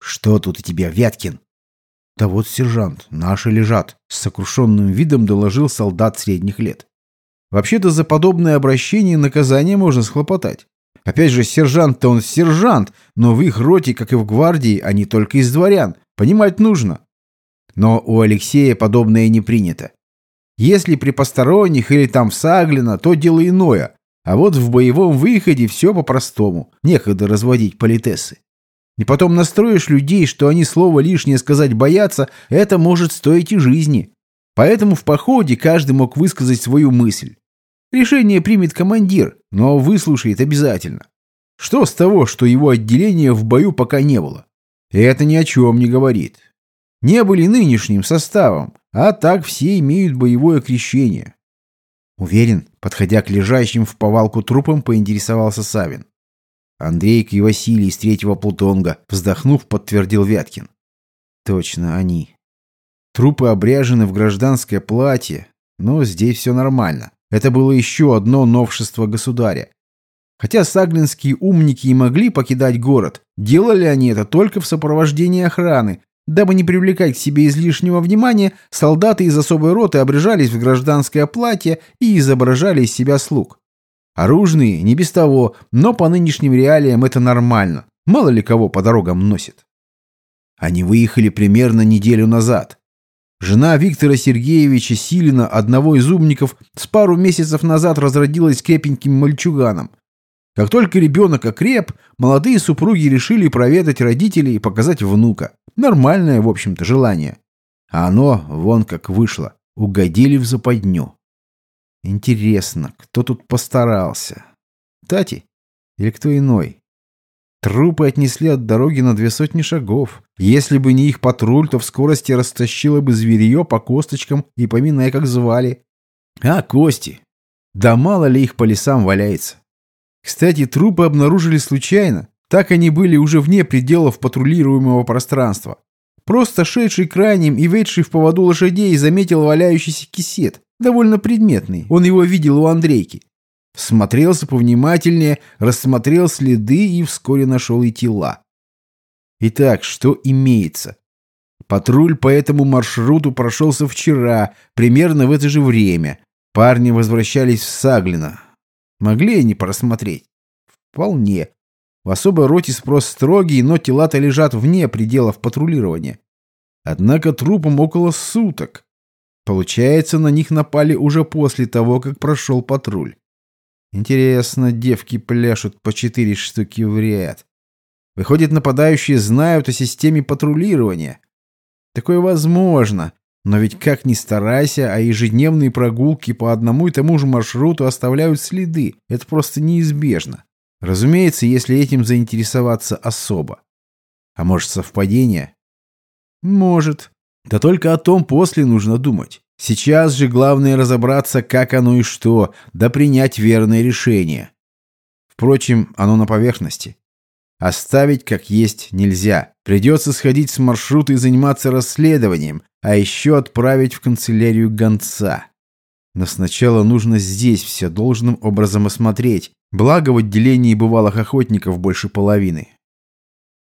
«Что тут у тебя, Вяткин?» «Да вот, сержант, наши лежат», — с сокрушенным видом доложил солдат средних лет. «Вообще-то за подобное обращение наказание можно схлопотать. Опять же, сержант-то он сержант, но в их роте, как и в гвардии, они только из дворян. Понимать нужно. Но у Алексея подобное не принято. Если при посторонних или там в Саглино, то дело иное. А вот в боевом выходе все по-простому. Некогда разводить политесы. И потом настроишь людей, что они слово лишнее сказать боятся, это может стоить и жизни. Поэтому в походе каждый мог высказать свою мысль. Решение примет командир, но выслушает обязательно. Что с того, что его отделения в бою пока не было? Это ни о чем не говорит. Не были нынешним составом, а так все имеют боевое крещение. Уверен, подходя к лежащим в повалку трупам, поинтересовался Савин. Андрейка и Василий из третьего Плутонга, вздохнув, подтвердил Вяткин. Точно, они. Трупы обряжены в гражданское платье, но здесь все нормально. Это было еще одно новшество государя. Хотя саглинские умники и могли покидать город, делали они это только в сопровождении охраны. Дабы не привлекать к себе излишнего внимания, солдаты из особой роты обрежались в гражданское платье и изображали из себя слуг. Оружные, не без того, но по нынешним реалиям это нормально. Мало ли кого по дорогам носит. Они выехали примерно неделю назад. Жена Виктора Сергеевича Силина, одного из умников, с пару месяцев назад разродилась крепеньким мальчуганом. Как только ребенок окреп, молодые супруги решили проведать родителей и показать внука. Нормальное, в общем-то, желание. А оно вон как вышло. Угодили в западню. Интересно, кто тут постарался? Тати? Или кто иной? Трупы отнесли от дороги на две сотни шагов. Если бы не их патруль, то в скорости растащило бы зверье по косточкам и поминая, как звали. А, кости. Да мало ли их по лесам валяется. Кстати, трупы обнаружили случайно. Так они были уже вне пределов патрулируемого пространства. Просто шедший крайним и ведший в поводу лошадей заметил валяющийся кисет. Довольно предметный. Он его видел у Андрейки. Всмотрелся повнимательнее, рассмотрел следы и вскоре нашел и тела. Итак, что имеется? Патруль по этому маршруту прошелся вчера, примерно в это же время. Парни возвращались в Саглино. Могли они просмотреть? Вполне. В особой роте спрос строгий, но тела-то лежат вне пределов патрулирования. Однако трупам около суток. Получается, на них напали уже после того, как прошел патруль. Интересно, девки пляшут по четыре штуки в ряд. Выходит, нападающие знают о системе патрулирования. Такое возможно. Но ведь как ни старайся, а ежедневные прогулки по одному и тому же маршруту оставляют следы. Это просто неизбежно. Разумеется, если этим заинтересоваться особо. А может, совпадение? Может. Да только о том после нужно думать. Сейчас же главное разобраться, как оно и что, да принять верное решение. Впрочем, оно на поверхности. Оставить как есть нельзя. Придется сходить с маршрута и заниматься расследованием, а еще отправить в канцелярию гонца. Но сначала нужно здесь все должным образом осмотреть, благо в отделении бывалых охотников больше половины.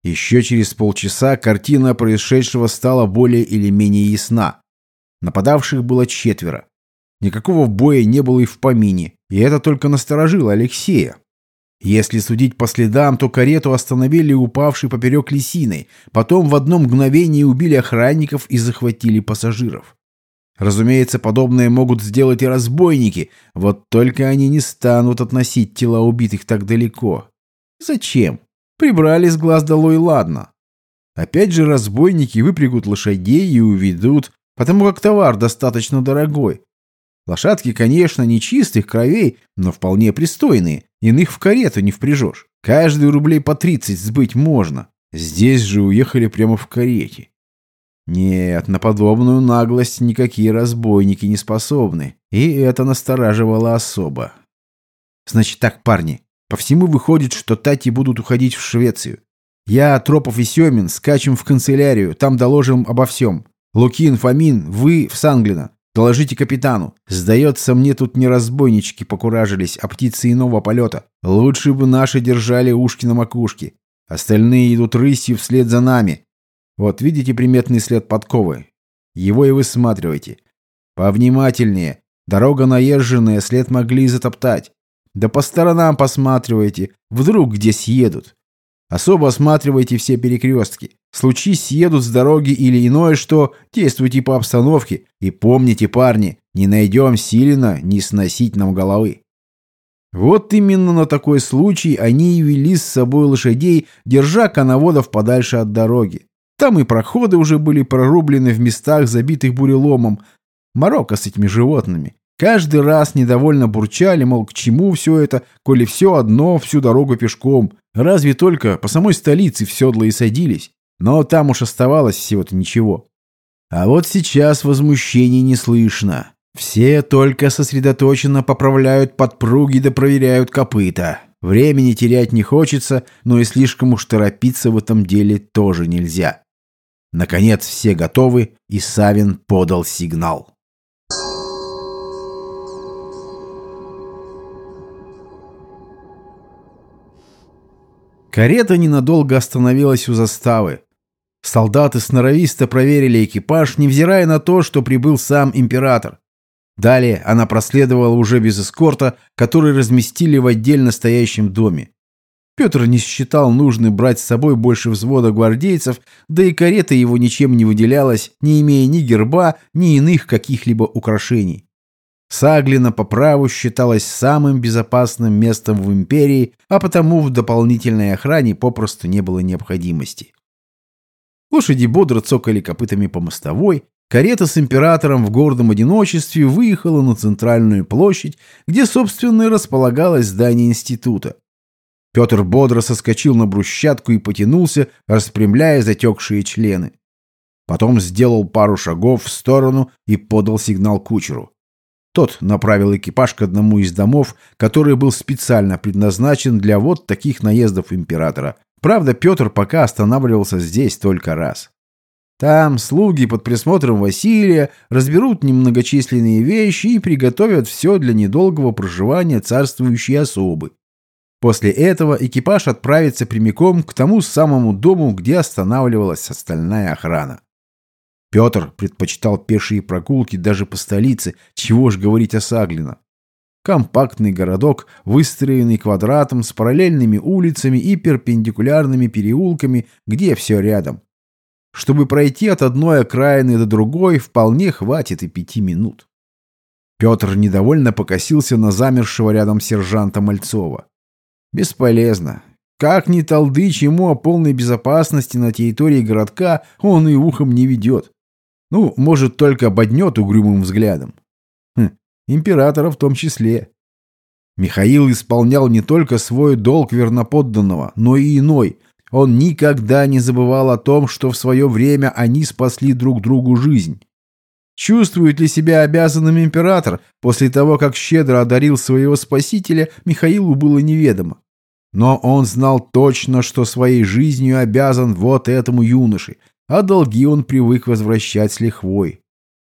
Еще через полчаса картина происшедшего стала более или менее ясна. Нападавших было четверо. Никакого боя не было и в помине, и это только насторожило Алексея. Если судить по следам, то карету остановили упавший поперек лисиной, потом в одно мгновение убили охранников и захватили пассажиров. Разумеется, подобное могут сделать и разбойники, вот только они не станут относить тела убитых так далеко. Зачем? Прибрали с глаз долой, ладно. Опять же разбойники выпрягут лошадей и уведут, потому как товар достаточно дорогой. Лошадки, конечно, не чистых кровей, но вполне пристойные, иных в карету не впряжешь. Каждый рублей по 30 сбыть можно. Здесь же уехали прямо в карете. Нет, на подобную наглость никакие разбойники не способны, и это настораживало особо. Значит так, парни, по всему выходит, что Тати будут уходить в Швецию. Я, Тропов и Семин скачем в канцелярию, там доложим обо всем. Лукин, Фомин, вы в Санглина. Доложите капитану. Сдается мне, тут не разбойнички покуражились, а птицы иного полета. Лучше бы наши держали ушки на макушке. Остальные идут рысью вслед за нами. Вот видите приметный след подковы? Его и высматривайте. Повнимательнее. Дорога наезженная, след могли затоптать. Да по сторонам посматривайте, вдруг где съедут. Особо осматривайте все перекрестки. Случись съедут с дороги или иное что, действуйте по обстановке. И помните, парни, не найдем силина не сносить нам головы. Вот именно на такой случай они и вели с собой лошадей, держа коноводов подальше от дороги. Там и проходы уже были прорублены в местах, забитых буреломом. Марокко с этими животными. Каждый раз недовольно бурчали, мол, к чему все это, коли все одно всю дорогу пешком. Разве только по самой столице в седло и садились. Но там уж оставалось всего-то ничего. А вот сейчас возмущений не слышно. Все только сосредоточенно поправляют подпруги да проверяют копыта. Времени терять не хочется, но и слишком уж торопиться в этом деле тоже нельзя. Наконец все готовы, и Савин подал сигнал. Карета ненадолго остановилась у заставы. Солдаты сноровисто проверили экипаж, невзирая на то, что прибыл сам император. Далее она проследовала уже без эскорта, который разместили в отдельно стоящем доме. Петр не считал нужным брать с собой больше взвода гвардейцев, да и карета его ничем не выделялась, не имея ни герба, ни иных каких-либо украшений. Саглина по праву считалась самым безопасным местом в империи, а потому в дополнительной охране попросту не было необходимости. Лошади бодро цокали копытами по мостовой, карета с императором в гордом одиночестве выехала на центральную площадь, где, собственно, и располагалось здание института. Петр бодро соскочил на брусчатку и потянулся, распрямляя затекшие члены. Потом сделал пару шагов в сторону и подал сигнал кучеру. Тот направил экипаж к одному из домов, который был специально предназначен для вот таких наездов императора. Правда, Петр пока останавливался здесь только раз. Там слуги под присмотром Василия разберут немногочисленные вещи и приготовят все для недолгого проживания царствующей особы. После этого экипаж отправится прямиком к тому самому дому, где останавливалась остальная охрана. Петр предпочитал пешие прогулки даже по столице, чего ж говорить о Саглино. Компактный городок, выстроенный квадратом с параллельными улицами и перпендикулярными переулками, где все рядом. Чтобы пройти от одной окраины до другой, вполне хватит и пяти минут. Петр недовольно покосился на замершего рядом сержанта Мальцова. Бесполезно. Как ни толдычь ему о полной безопасности на территории городка, он и ухом не ведет. Ну, может, только ободнет угрюмым взглядом. Хм, императора в том числе. Михаил исполнял не только свой долг верноподданного, но и иной. Он никогда не забывал о том, что в свое время они спасли друг другу жизнь. Чувствует ли себя обязанным император после того, как щедро одарил своего спасителя, Михаилу было неведомо. Но он знал точно, что своей жизнью обязан вот этому юноше, а долги он привык возвращать с лихвой.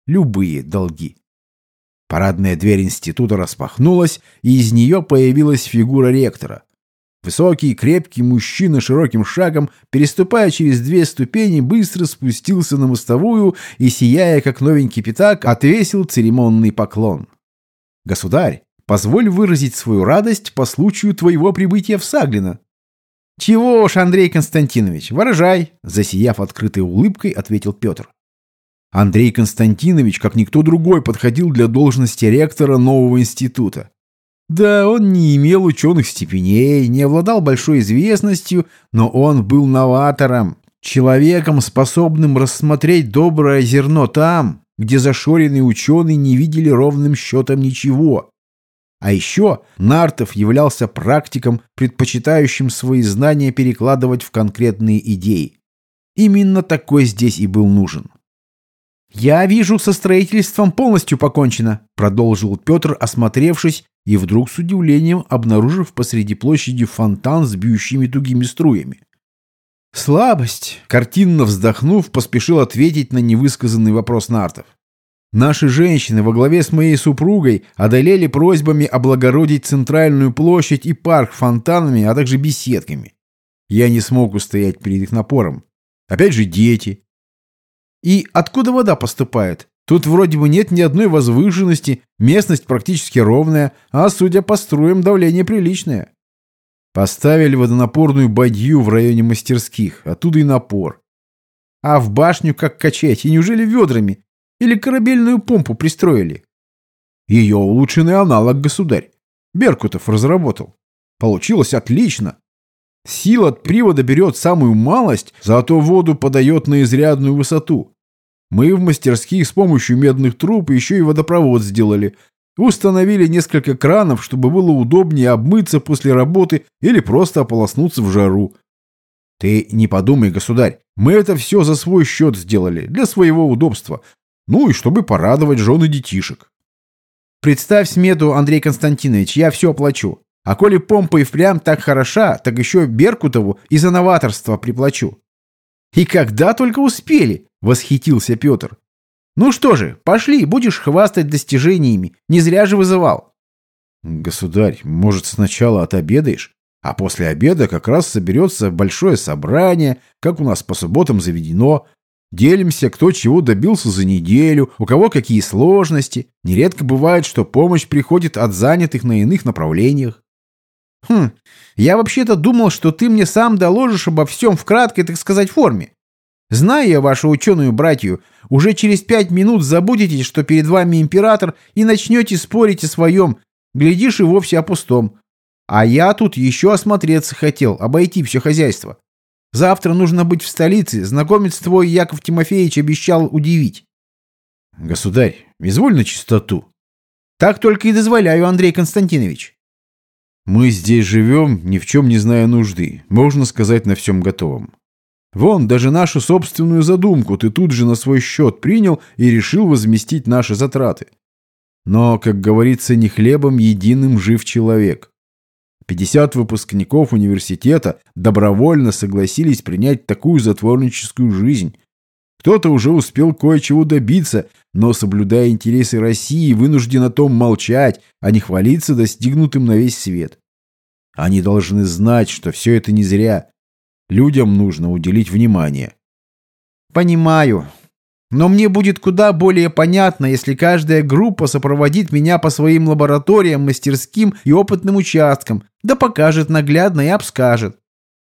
Любые долги. Парадная дверь института распахнулась, и из нее появилась фигура ректора. Высокий, крепкий мужчина широким шагом, переступая через две ступени, быстро спустился на мостовую и, сияя как новенький пятак, отвесил церемонный поклон. «Государь, позволь выразить свою радость по случаю твоего прибытия в Саглино». «Чего уж, Андрей Константинович, выражай!» Засияв открытой улыбкой, ответил Петр. Андрей Константинович, как никто другой, подходил для должности ректора нового института. Да, он не имел ученых степеней, не обладал большой известностью, но он был новатором, человеком, способным рассмотреть доброе зерно там, где зашоренные ученые не видели ровным счетом ничего. А еще Нартов являлся практиком, предпочитающим свои знания перекладывать в конкретные идеи. Именно такой здесь и был нужен. «Я вижу, со строительством полностью покончено», — продолжил Петр, осмотревшись, и вдруг с удивлением обнаружив посреди площади фонтан с бьющими тугими струями. «Слабость», — картинно вздохнув, поспешил ответить на невысказанный вопрос Нартов. «Наши женщины во главе с моей супругой одолели просьбами облагородить центральную площадь и парк фонтанами, а также беседками. Я не смог устоять перед их напором. Опять же дети, и откуда вода поступает? Тут вроде бы нет ни одной возвышенности, местность практически ровная, а, судя по струям, давление приличное. Поставили водонапорную бадью в районе мастерских, оттуда и напор. А в башню как качать, и неужели ведрами? Или корабельную помпу пристроили? Ее улучшенный аналог, государь. Беркутов разработал. Получилось отлично. Сила от привода берет самую малость, зато воду подает на изрядную высоту. Мы в мастерских с помощью медных труб еще и водопровод сделали. Установили несколько кранов, чтобы было удобнее обмыться после работы или просто ополоснуться в жару. Ты не подумай, государь, мы это все за свой счет сделали, для своего удобства. Ну и чтобы порадовать жены детишек. Представь смету, Андрей Константинович, я все оплачу. А коли помпа и впрямь так хороша, так еще Беркутову и за новаторство приплачу. И когда только успели, восхитился Петр. Ну что же, пошли, будешь хвастать достижениями, не зря же вызывал. Государь, может, сначала отобедаешь? А после обеда как раз соберется большое собрание, как у нас по субботам заведено. Делимся, кто чего добился за неделю, у кого какие сложности. Нередко бывает, что помощь приходит от занятых на иных направлениях. Хм, я вообще-то думал, что ты мне сам доложишь обо всем в краткой, так сказать, форме. Знаю я вашу ученую братью, уже через пять минут забудете, что перед вами император, и начнете спорить о своем, глядишь и вовсе о пустом. А я тут еще осмотреться хотел, обойти все хозяйство. Завтра нужно быть в столице, знакомец твой Яков Тимофеевич обещал удивить. Государь, изволь чистоту. Так только и дозволяю, Андрей Константинович. Мы здесь живем, ни в чем не зная нужды, можно сказать, на всем готовом. Вон, даже нашу собственную задумку ты тут же на свой счет принял и решил возместить наши затраты. Но, как говорится, не хлебом единым жив человек. 50 выпускников университета добровольно согласились принять такую затворническую жизнь. Кто-то уже успел кое-чего добиться, но, соблюдая интересы России, вынужден о том молчать, а не хвалиться достигнутым на весь свет. Они должны знать, что все это не зря. Людям нужно уделить внимание. Понимаю. Но мне будет куда более понятно, если каждая группа сопроводит меня по своим лабораториям, мастерским и опытным участкам, да покажет наглядно и обскажет.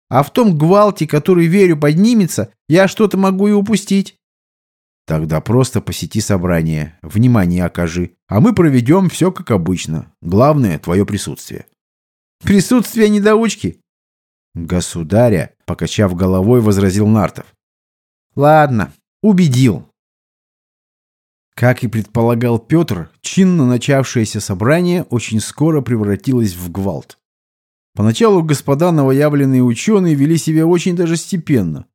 А в том гвалте, который, верю, поднимется, я что-то могу и упустить. Тогда просто посети собрание, внимание окажи, а мы проведем все как обычно. Главное — твое присутствие. Присутствие недоучки? Государя, покачав головой, возразил Нартов. Ладно, убедил. Как и предполагал Петр, чинно начавшееся собрание очень скоро превратилось в гвалт. Поначалу господа новоявленные ученые вели себя очень даже степенно.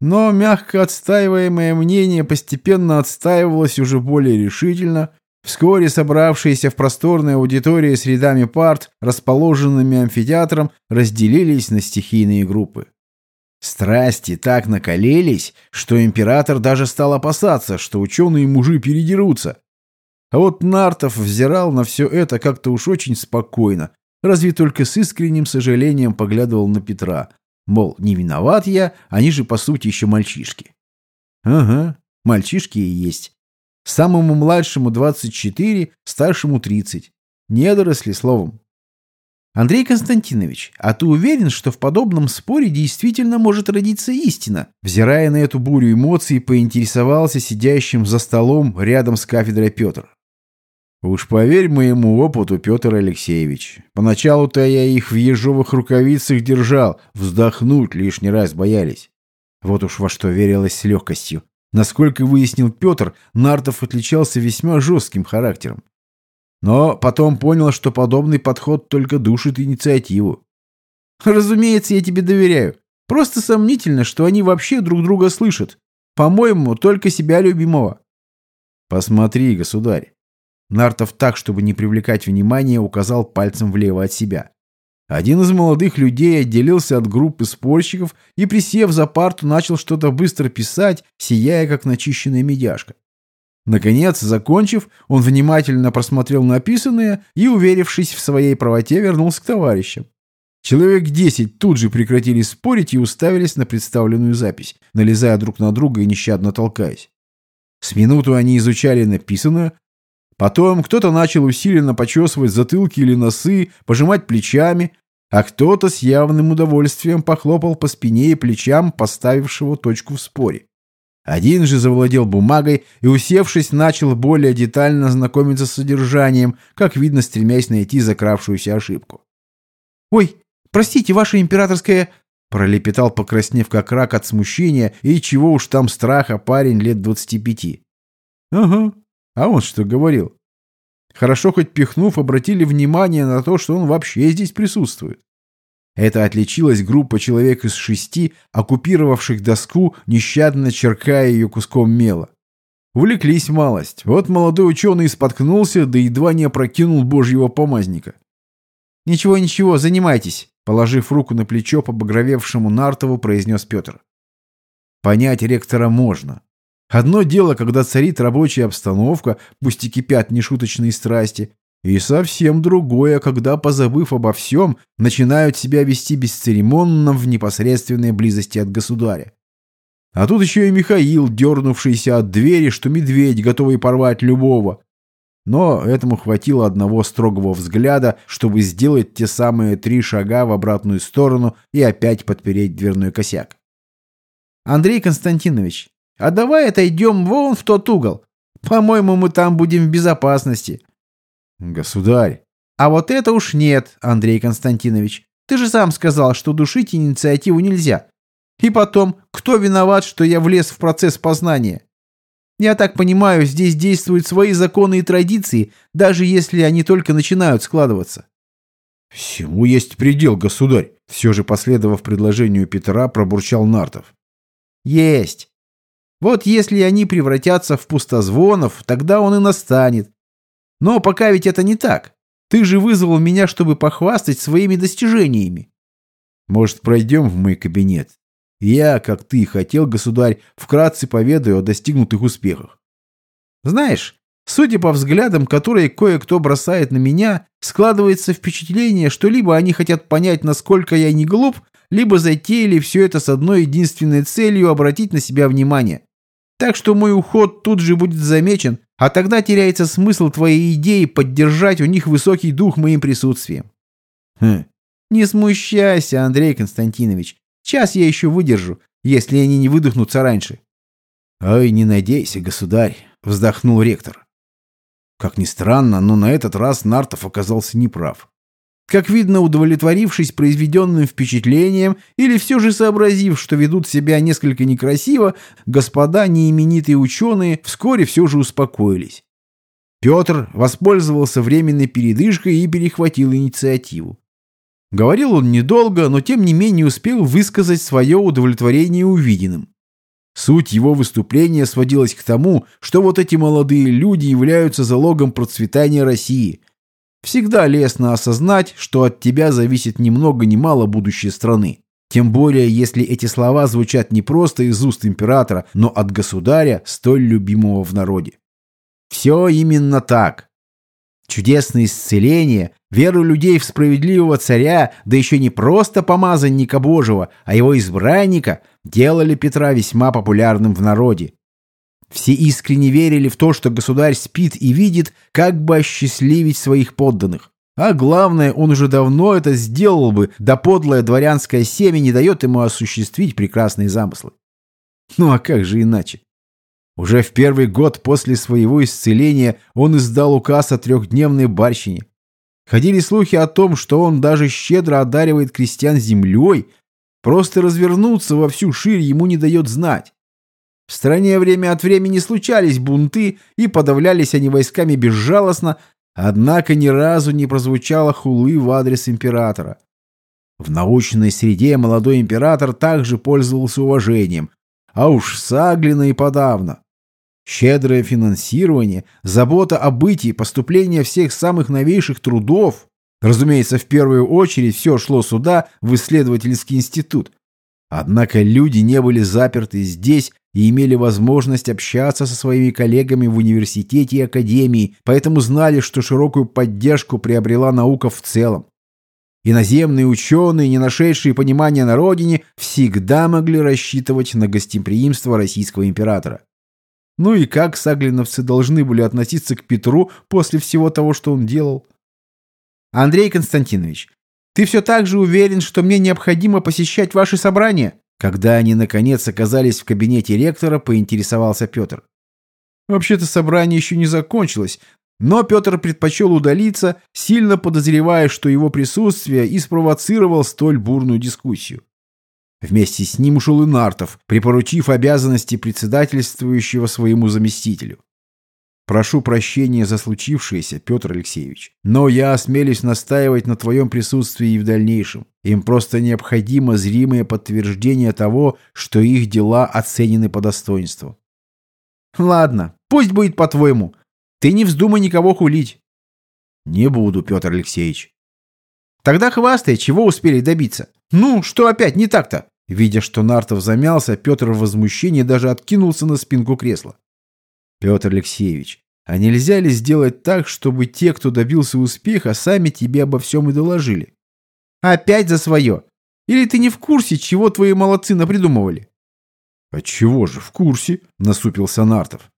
Но мягко отстаиваемое мнение постепенно отстаивалось уже более решительно. Вскоре собравшиеся в просторной аудитории с рядами парт, расположенными амфитеатром, разделились на стихийные группы. Страсти так накалились, что император даже стал опасаться, что ученые-мужи передерутся. А вот Нартов взирал на все это как-то уж очень спокойно, разве только с искренним сожалением поглядывал на Петра, Мол, не виноват я, они же по сути еще мальчишки. Ага, мальчишки и есть. Самому младшему 24, старшему 30. Недоросли, словом. Андрей Константинович, а ты уверен, что в подобном споре действительно может родиться истина? Взирая на эту бурю эмоций, поинтересовался сидящим за столом рядом с кафедрой Петр. Уж поверь моему опыту, Петр Алексеевич. Поначалу-то я их в ежовых рукавицах держал, вздохнуть лишний раз боялись. Вот уж во что верилось с легкостью. Насколько выяснил Петр, Нартов отличался весьма жестким характером. Но потом понял, что подобный подход только душит инициативу. Разумеется, я тебе доверяю. Просто сомнительно, что они вообще друг друга слышат. По-моему, только себя любимого. Посмотри, государь. Нартов так, чтобы не привлекать внимания, указал пальцем влево от себя. Один из молодых людей отделился от группы спорщиков и, присев за парту, начал что-то быстро писать, сияя, как начищенная медяшка. Наконец, закончив, он внимательно просмотрел написанное и, уверившись в своей правоте, вернулся к товарищам. Человек десять тут же прекратили спорить и уставились на представленную запись, налезая друг на друга и нещадно толкаясь. С минуту они изучали написанное, потом кто-то начал усиленно почесывать затылки или носы, пожимать плечами, а кто-то с явным удовольствием похлопал по спине и плечам поставившего точку в споре. Один же завладел бумагой и, усевшись, начал более детально знакомиться с содержанием, как видно, стремясь найти закравшуюся ошибку. «Ой, простите, ваше императорское...» пролепетал, покраснев как рак от смущения и чего уж там страха парень лет двадцати пяти. «Ага, а он что говорил?» Хорошо хоть пихнув, обратили внимание на то, что он вообще здесь присутствует. Это отличилась группа человек из шести, оккупировавших доску, нещадно черкая ее куском мела. Увлеклись малость. Вот молодой ученый споткнулся, да едва не опрокинул божьего помазника. «Ничего, ничего, занимайтесь», — положив руку на плечо побагровевшему Нартову, произнес Петр. Понять ректора можно. Одно дело, когда царит рабочая обстановка, пусть и кипят нешуточные страсти, и совсем другое, когда, позабыв обо всем, начинают себя вести бесцеремонно в непосредственной близости от государя. А тут еще и Михаил, дернувшийся от двери, что медведь, готовый порвать любого. Но этому хватило одного строгого взгляда, чтобы сделать те самые три шага в обратную сторону и опять подпереть дверной косяк. «Андрей Константинович, а давай отойдем вон в тот угол. По-моему, мы там будем в безопасности». «Государь!» «А вот это уж нет, Андрей Константинович. Ты же сам сказал, что душить инициативу нельзя. И потом, кто виноват, что я влез в процесс познания? Я так понимаю, здесь действуют свои законы и традиции, даже если они только начинают складываться». «Всему есть предел, государь!» Все же, последовав предложению Петра, пробурчал Нартов. «Есть. Вот если они превратятся в пустозвонов, тогда он и настанет. Но пока ведь это не так. Ты же вызвал меня, чтобы похвастать своими достижениями. Может, пройдем в мой кабинет? Я, как ты хотел, государь, вкратце поведаю о достигнутых успехах. Знаешь, судя по взглядам, которые кое-кто бросает на меня, складывается впечатление, что либо они хотят понять, насколько я не глуп, либо затеяли все это с одной единственной целью обратить на себя внимание. Так что мой уход тут же будет замечен, а тогда теряется смысл твоей идеи поддержать у них высокий дух моим присутствием. Хм. Не смущайся, Андрей Константинович. Час я еще выдержу, если они не выдохнутся раньше. Ой, не надейся, государь, вздохнул ректор. Как ни странно, но на этот раз Нартов оказался неправ. Как видно, удовлетворившись произведенным впечатлением или все же сообразив, что ведут себя несколько некрасиво, господа неименитые ученые вскоре все же успокоились. Петр воспользовался временной передышкой и перехватил инициативу. Говорил он недолго, но тем не менее успел высказать свое удовлетворение увиденным. Суть его выступления сводилась к тому, что вот эти молодые люди являются залогом процветания России – Всегда лестно осознать, что от тебя зависит ни много ни мало будущее страны. Тем более, если эти слова звучат не просто из уст императора, но от государя, столь любимого в народе. Все именно так. Чудесное исцеление, веру людей в справедливого царя, да еще не просто помазанника Божьего, а его избранника, делали Петра весьма популярным в народе. Все искренне верили в то, что государь спит и видит, как бы осчастливить своих подданных. А главное, он уже давно это сделал бы, да подлое дворянское семя не дает ему осуществить прекрасные замыслы. Ну а как же иначе? Уже в первый год после своего исцеления он издал указ о трехдневной барщине. Ходили слухи о том, что он даже щедро одаривает крестьян землей, просто развернуться во всю ширь ему не дает знать. В стране время от времени случались бунты, и подавлялись они войсками безжалостно, однако ни разу не прозвучало хулы в адрес императора. В научной среде молодой император также пользовался уважением, а уж Саглина и подавно. Щедрое финансирование, забота о бытии, поступление всех самых новейших трудов. Разумеется, в первую очередь все шло сюда, в исследовательский институт. Однако люди не были заперты здесь и имели возможность общаться со своими коллегами в университете и академии, поэтому знали, что широкую поддержку приобрела наука в целом. Иноземные ученые, не нашедшие понимания на родине, всегда могли рассчитывать на гостеприимство российского императора. Ну и как саглиновцы должны были относиться к Петру после всего того, что он делал? Андрей Константинович, ты все так же уверен, что мне необходимо посещать ваши собрания? Когда они, наконец, оказались в кабинете ректора, поинтересовался Петр. Вообще-то собрание еще не закончилось, но Петр предпочел удалиться, сильно подозревая, что его присутствие и спровоцировал столь бурную дискуссию. Вместе с ним ушел и Нартов, припоручив обязанности председательствующего своему заместителю. Прошу прощения за случившееся, Петр Алексеевич, но я осмелюсь настаивать на твоем присутствии и в дальнейшем. Им просто необходимо зримое подтверждение того, что их дела оценены по достоинству. Ладно, пусть будет по-твоему, ты не вздумай никого хулить. Не буду, Петр Алексеевич. Тогда хвастай, чего успели добиться. Ну, что опять не так-то? Видя, что Нартов замялся, Петр в возмущении даже откинулся на спинку кресла. Петр Алексеевич, а нельзя ли сделать так, чтобы те, кто добился успеха, сами тебе обо всем и доложили? Опять за свое. Или ты не в курсе, чего твои молодцы напридумывали? Отчего же в курсе? Насупился Нартов.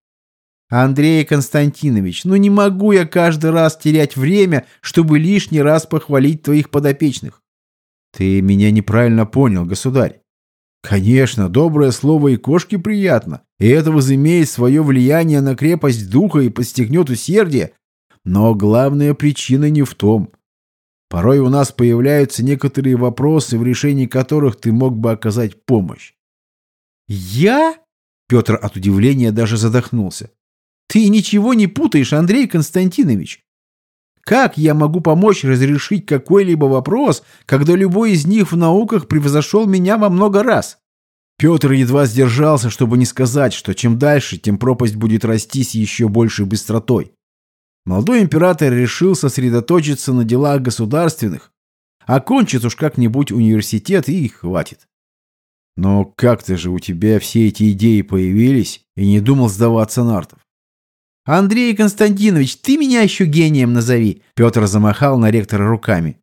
Андрей Константинович, ну не могу я каждый раз терять время, чтобы лишний раз похвалить твоих подопечных. Ты меня неправильно понял, государь. Конечно, доброе слово и кошке приятно, и это возымеет свое влияние на крепость духа и подстегнет усердие, но главная причина не в том. Порой у нас появляются некоторые вопросы, в решении которых ты мог бы оказать помощь. «Я?» Петр от удивления даже задохнулся. Ты ничего не путаешь, Андрей Константинович. Как я могу помочь разрешить какой-либо вопрос, когда любой из них в науках превзошел меня во много раз? Петр едва сдержался, чтобы не сказать, что чем дальше, тем пропасть будет расти с еще большей быстротой. Молодой император решил сосредоточиться на делах государственных, окончит уж как-нибудь университет и хватит. Но как-то же у тебя все эти идеи появились, и не думал сдаваться Нартов. «Андрей Константинович, ты меня еще гением назови!» Петр замахал на ректора руками.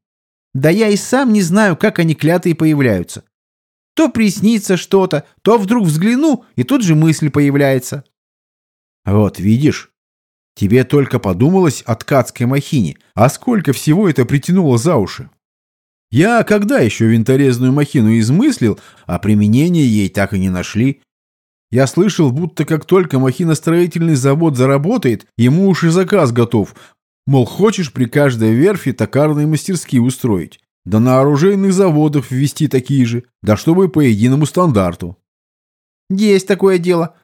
«Да я и сам не знаю, как они клятые появляются. То приснится что-то, то вдруг взгляну, и тут же мысль появляется». «Вот видишь, тебе только подумалось о ткацкой махине, а сколько всего это притянуло за уши?» Я когда еще винторезную махину измыслил, а применение ей так и не нашли. Я слышал, будто как только махиностроительный завод заработает, ему уж и заказ готов. Мол, хочешь при каждой верфи токарные мастерские устроить. Да на оружейных заводах ввести такие же. Да чтобы по единому стандарту. Есть такое дело.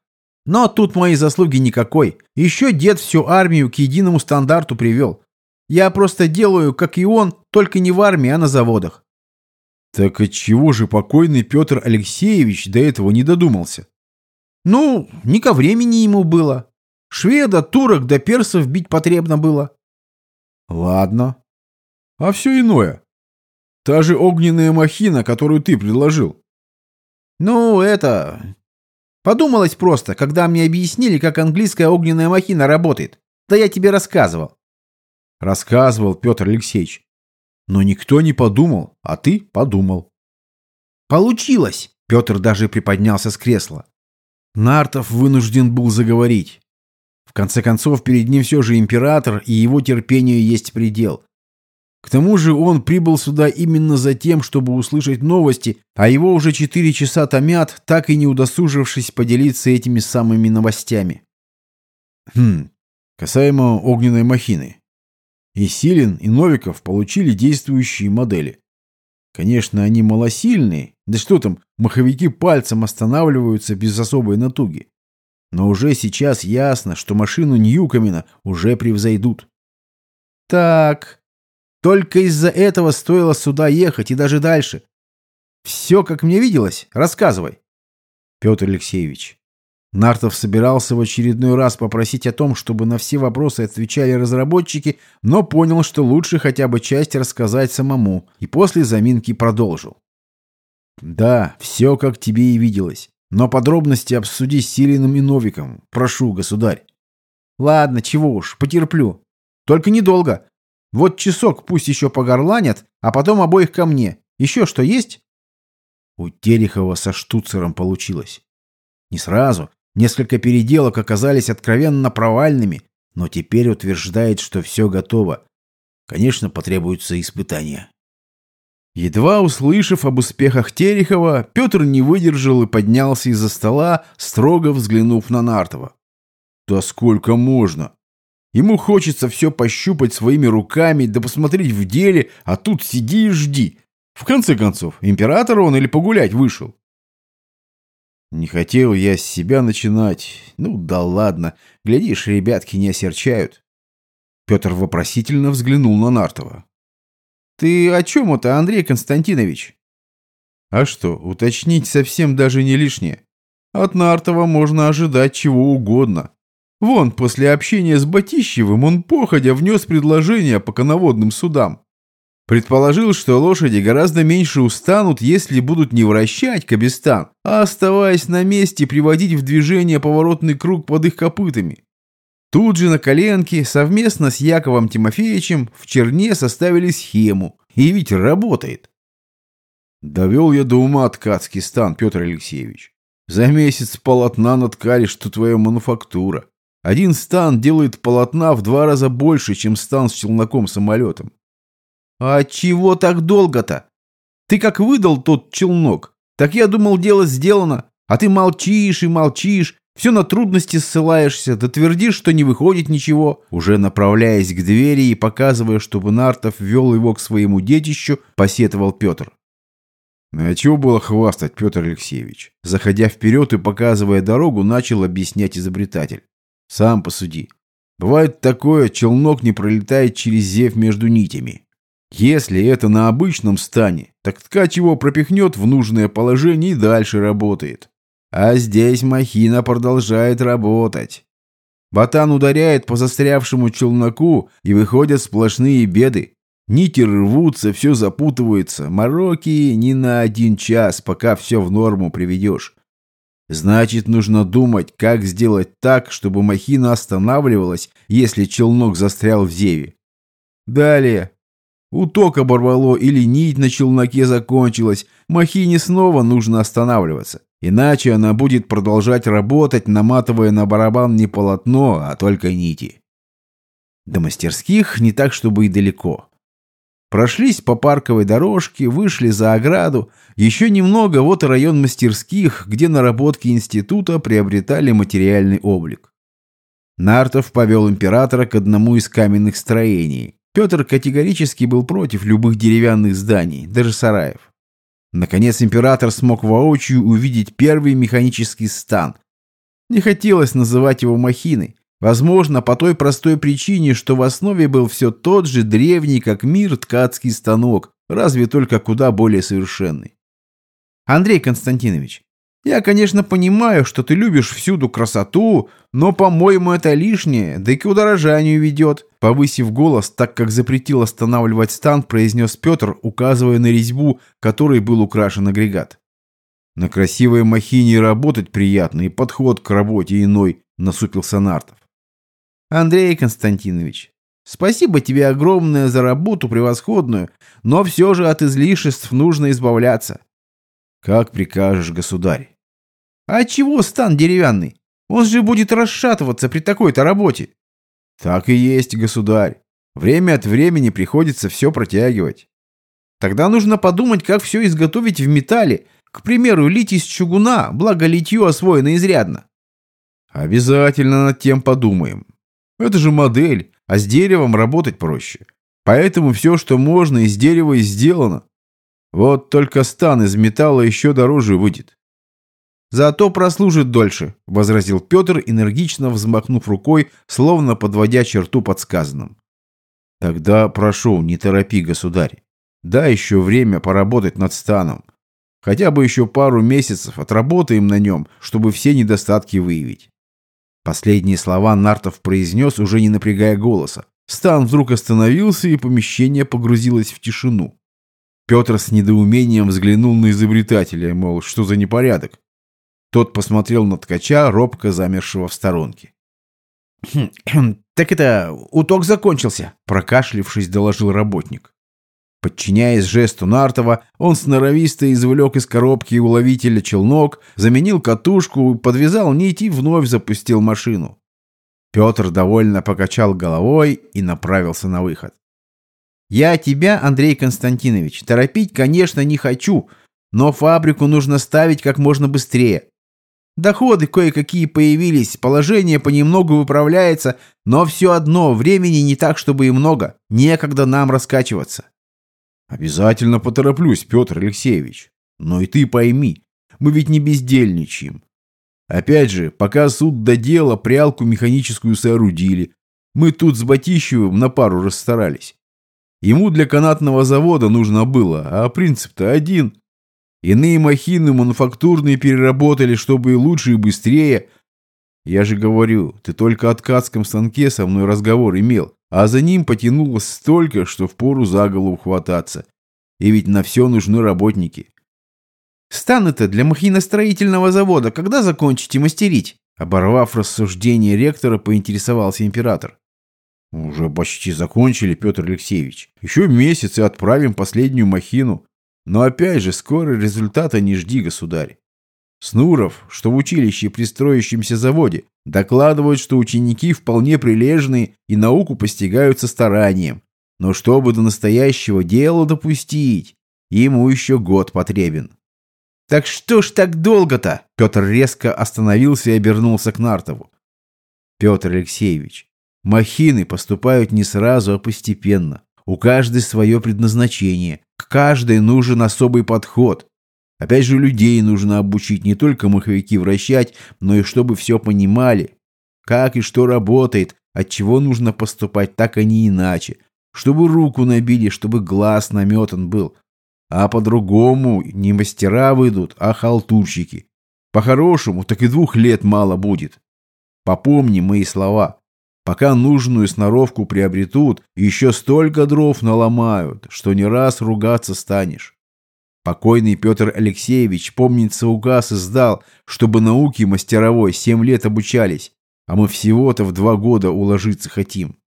Но тут моей заслуги никакой. Еще дед всю армию к единому стандарту привел. Я просто делаю, как и он, только не в армии, а на заводах. Так отчего же покойный Петр Алексеевич до этого не додумался? Ну, не ко времени ему было. Шведа, турок да персов бить потребно было. Ладно. А все иное. Та же огненная махина, которую ты предложил. Ну, это... Подумалось просто, когда мне объяснили, как английская огненная махина работает. Да я тебе рассказывал. Рассказывал Петр Алексеевич. Но никто не подумал, а ты подумал. Получилось! Петр даже приподнялся с кресла. Нартов вынужден был заговорить. В конце концов, перед ним все же император, и его терпению есть предел. К тому же он прибыл сюда именно за тем, чтобы услышать новости, а его уже четыре часа томят, так и не удосужившись поделиться этими самыми новостями. Хм, касаемо огненной махины. И Силин, и Новиков получили действующие модели. Конечно, они малосильные, да что там, маховики пальцем останавливаются без особой натуги. Но уже сейчас ясно, что машину Ньюкомена уже превзойдут. Так, только из-за этого стоило сюда ехать и даже дальше. Все, как мне виделось, рассказывай. Петр Алексеевич, Нартов собирался в очередной раз попросить о том, чтобы на все вопросы отвечали разработчики, но понял, что лучше хотя бы часть рассказать самому, и после заминки продолжил. «Да, все как тебе и виделось, но подробности обсуди с Силиным и Новиком. Прошу, государь». «Ладно, чего уж, потерплю. Только недолго. Вот часок пусть еще погорланят, а потом обоих ко мне. Еще что есть?» У Терехова со штуцером получилось. Не сразу, Несколько переделок оказались откровенно провальными, но теперь утверждает, что все готово. Конечно, потребуются испытания. Едва услышав об успехах Терехова, Петр не выдержал и поднялся из-за стола, строго взглянув на Нартова. «Да сколько можно? Ему хочется все пощупать своими руками, да посмотреть в деле, а тут сиди и жди. В конце концов, император он или погулять вышел?» Не хотел я с себя начинать. Ну да ладно, глядишь, ребятки не осерчают. Петр вопросительно взглянул на Нартова. «Ты о чем это, Андрей Константинович?» «А что, уточнить совсем даже не лишнее. От Нартова можно ожидать чего угодно. Вон, после общения с Батищевым он походя внес предложение по коноводным судам. Предположил, что лошади гораздо меньше устанут, если будут не вращать кабестан, а оставаясь на месте приводить в движение поворотный круг под их копытами. Тут же на коленке совместно с Яковом Тимофеевичем в Черне составили схему. И ведь работает. Довел я до ума ткацкий стан, Петр Алексеевич. За месяц полотна наткали, что твоя мануфактура. Один стан делает полотна в два раза больше, чем стан с челноком-самолетом. «А чего так долго-то? Ты как выдал тот челнок, так я думал, дело сделано, а ты молчишь и молчишь, все на трудности ссылаешься, да твердишь, что не выходит ничего». Уже направляясь к двери и показывая, чтобы Нартов вел его к своему детищу, посетовал Петр. «Ну, а чего было хвастать, Петр Алексеевич?» Заходя вперед и показывая дорогу, начал объяснять изобретатель. «Сам посуди. Бывает такое, челнок не пролетает через зев между нитями. Если это на обычном стане, так ткач его пропихнет в нужное положение и дальше работает. А здесь махина продолжает работать. Батан ударяет по застрявшему челноку, и выходят сплошные беды. Нити рвутся, все запутывается. Мороки не на один час, пока все в норму приведешь. Значит, нужно думать, как сделать так, чтобы махина останавливалась, если челнок застрял в зеве. Далее, Уток оборвало или нить на челноке закончилась, махине снова нужно останавливаться. Иначе она будет продолжать работать, наматывая на барабан не полотно, а только нити. До мастерских не так, чтобы и далеко. Прошлись по парковой дорожке, вышли за ограду. Еще немного, вот и район мастерских, где наработки института приобретали материальный облик. Нартов повел императора к одному из каменных строений. Петр категорически был против любых деревянных зданий, даже сараев. Наконец император смог воочию увидеть первый механический стан. Не хотелось называть его махиной. Возможно, по той простой причине, что в основе был все тот же древний, как мир, ткацкий станок, разве только куда более совершенный. Андрей Константинович, я, конечно, понимаю, что ты любишь всюду красоту, но, по-моему, это лишнее, да и к удорожанию ведет. Повысив голос, так как запретил останавливать стан, произнес Петр, указывая на резьбу, которой был украшен агрегат. На красивой махине работать приятно, и подход к работе иной, насупился Нартов. Андрей Константинович, спасибо тебе огромное за работу превосходную, но все же от излишеств нужно избавляться. Как прикажешь, государь. А чего стан деревянный? Он же будет расшатываться при такой-то работе. Так и есть, государь. Время от времени приходится все протягивать. Тогда нужно подумать, как все изготовить в металле. К примеру, лить из чугуна, благо литье освоено изрядно. Обязательно над тем подумаем. Это же модель, а с деревом работать проще. Поэтому все, что можно, из дерева и сделано. Вот только стан из металла еще дороже выйдет. Зато прослужит дольше, возразил Петр, энергично взмахнув рукой, словно подводя черту под сказанным. Тогда прошу, не торопи, государь. Дай еще время поработать над станом. Хотя бы еще пару месяцев отработаем на нем, чтобы все недостатки выявить. Последние слова Нартов произнес, уже не напрягая голоса. Стан вдруг остановился, и помещение погрузилось в тишину. Петр с недоумением взглянул на изобретателя, мол, что за непорядок. Тот посмотрел на ткача, робко замершего в сторонке. «Хм, (clears throat) «Так это, уток закончился», — прокашлившись, доложил работник. Подчиняясь жесту Нартова, он сноровисто извлек из коробки уловителя челнок, заменил катушку, подвязал нить и вновь запустил машину. Петр довольно покачал головой и направился на выход. «Я тебя, Андрей Константинович, торопить, конечно, не хочу, но фабрику нужно ставить как можно быстрее. Доходы кое-какие появились, положение понемногу выправляется, но все одно, времени не так, чтобы и много, некогда нам раскачиваться. Обязательно потороплюсь, Петр Алексеевич. Но и ты пойми, мы ведь не бездельничаем. Опять же, пока суд до дела, прялку механическую соорудили. Мы тут с Батищевым на пару расстарались. Ему для канатного завода нужно было, а принцип-то один. Иные махины мануфактурные переработали, чтобы и лучше, и быстрее. Я же говорю, ты только о ткацком станке со мной разговор имел а за ним потянулось столько, что впору за голову хвататься. И ведь на все нужны работники. стан это для махиностроительного завода когда закончите мастерить?» Оборвав рассуждение ректора, поинтересовался император. «Уже почти закончили, Петр Алексеевич. Еще месяц и отправим последнюю махину. Но опять же, скоро результата не жди, государь. Снуров, что в училище при строящемся заводе, докладывают, что ученики вполне прилежные и науку постигаются старанием. Но чтобы до настоящего дела допустить, ему еще год потребен. «Так что ж так долго-то?» Петр резко остановился и обернулся к Нартову. «Петр Алексеевич, махины поступают не сразу, а постепенно. У каждой свое предназначение, к каждой нужен особый подход. Опять же, людей нужно обучить не только маховики вращать, но и чтобы все понимали. Как и что работает, от чего нужно поступать так, а не иначе. Чтобы руку набили, чтобы глаз наметан был. А по-другому не мастера выйдут, а халтурщики. По-хорошему, так и двух лет мало будет. Попомни мои слова. Пока нужную сноровку приобретут, еще столько дров наломают, что не раз ругаться станешь. Покойный Петр Алексеевич, помнится, указ издал, чтобы науки мастеровой семь лет обучались, а мы всего-то в два года уложиться хотим.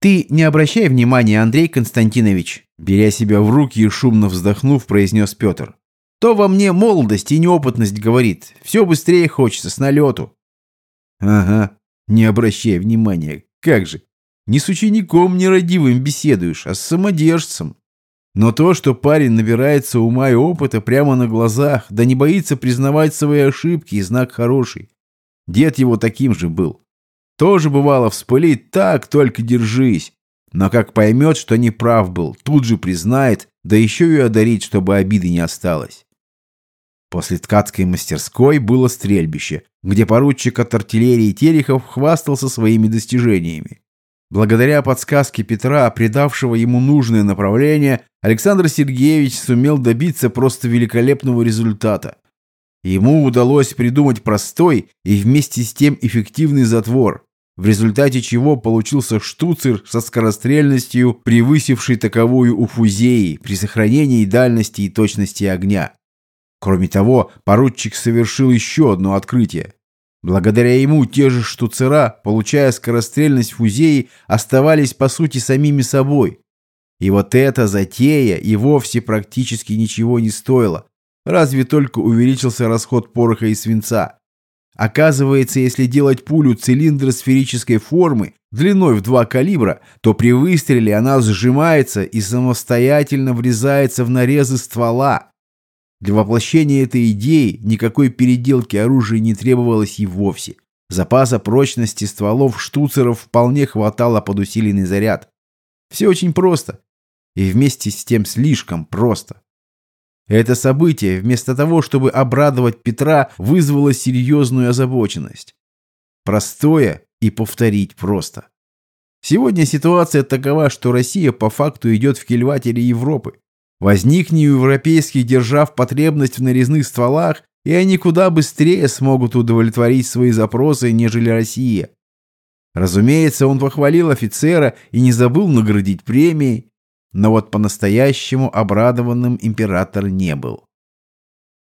«Ты не обращай внимания, Андрей Константинович», беря себя в руки и шумно вздохнув, произнес Петр. «То во мне молодость и неопытность говорит. Все быстрее хочется, с налету». «Ага, не обращай внимания. Как же? Не с учеником нерадивым беседуешь, а с самодержцем. Но то, что парень набирается ума и опыта прямо на глазах, да не боится признавать свои ошибки, и знак хороший. Дед его таким же был. Тоже бывало вспылит так, только держись. Но как поймет, что не прав был, тут же признает, да еще и одарит, чтобы обиды не осталось. После ткацкой мастерской было стрельбище, где поручик от артиллерии Терехов хвастался своими достижениями. Благодаря подсказке Петра, придавшего ему нужное направление, Александр Сергеевич сумел добиться просто великолепного результата. Ему удалось придумать простой и вместе с тем эффективный затвор, в результате чего получился штуцер со скорострельностью, превысивший таковую у фузеи при сохранении дальности и точности огня. Кроме того, поручик совершил еще одно открытие. Благодаря ему те же штуцера, получая скорострельность фузеи, оставались по сути самими собой. И вот эта затея и вовсе практически ничего не стоила, разве только увеличился расход пороха и свинца. Оказывается, если делать пулю цилиндра сферической формы длиной в два калибра, то при выстреле она сжимается и самостоятельно врезается в нарезы ствола. Для воплощения этой идеи никакой переделки оружия не требовалось и вовсе. Запаса прочности стволов штуцеров вполне хватало под усиленный заряд. Все очень просто. И вместе с тем слишком просто. Это событие, вместо того, чтобы обрадовать Петра, вызвало серьезную озабоченность. Простое и повторить просто. Сегодня ситуация такова, что Россия по факту идет в кильватере Европы. Возникни у европейских держав потребность в нарезных стволах, и они куда быстрее смогут удовлетворить свои запросы, нежели Россия. Разумеется, он похвалил офицера и не забыл наградить премией, но вот по-настоящему обрадованным император не был.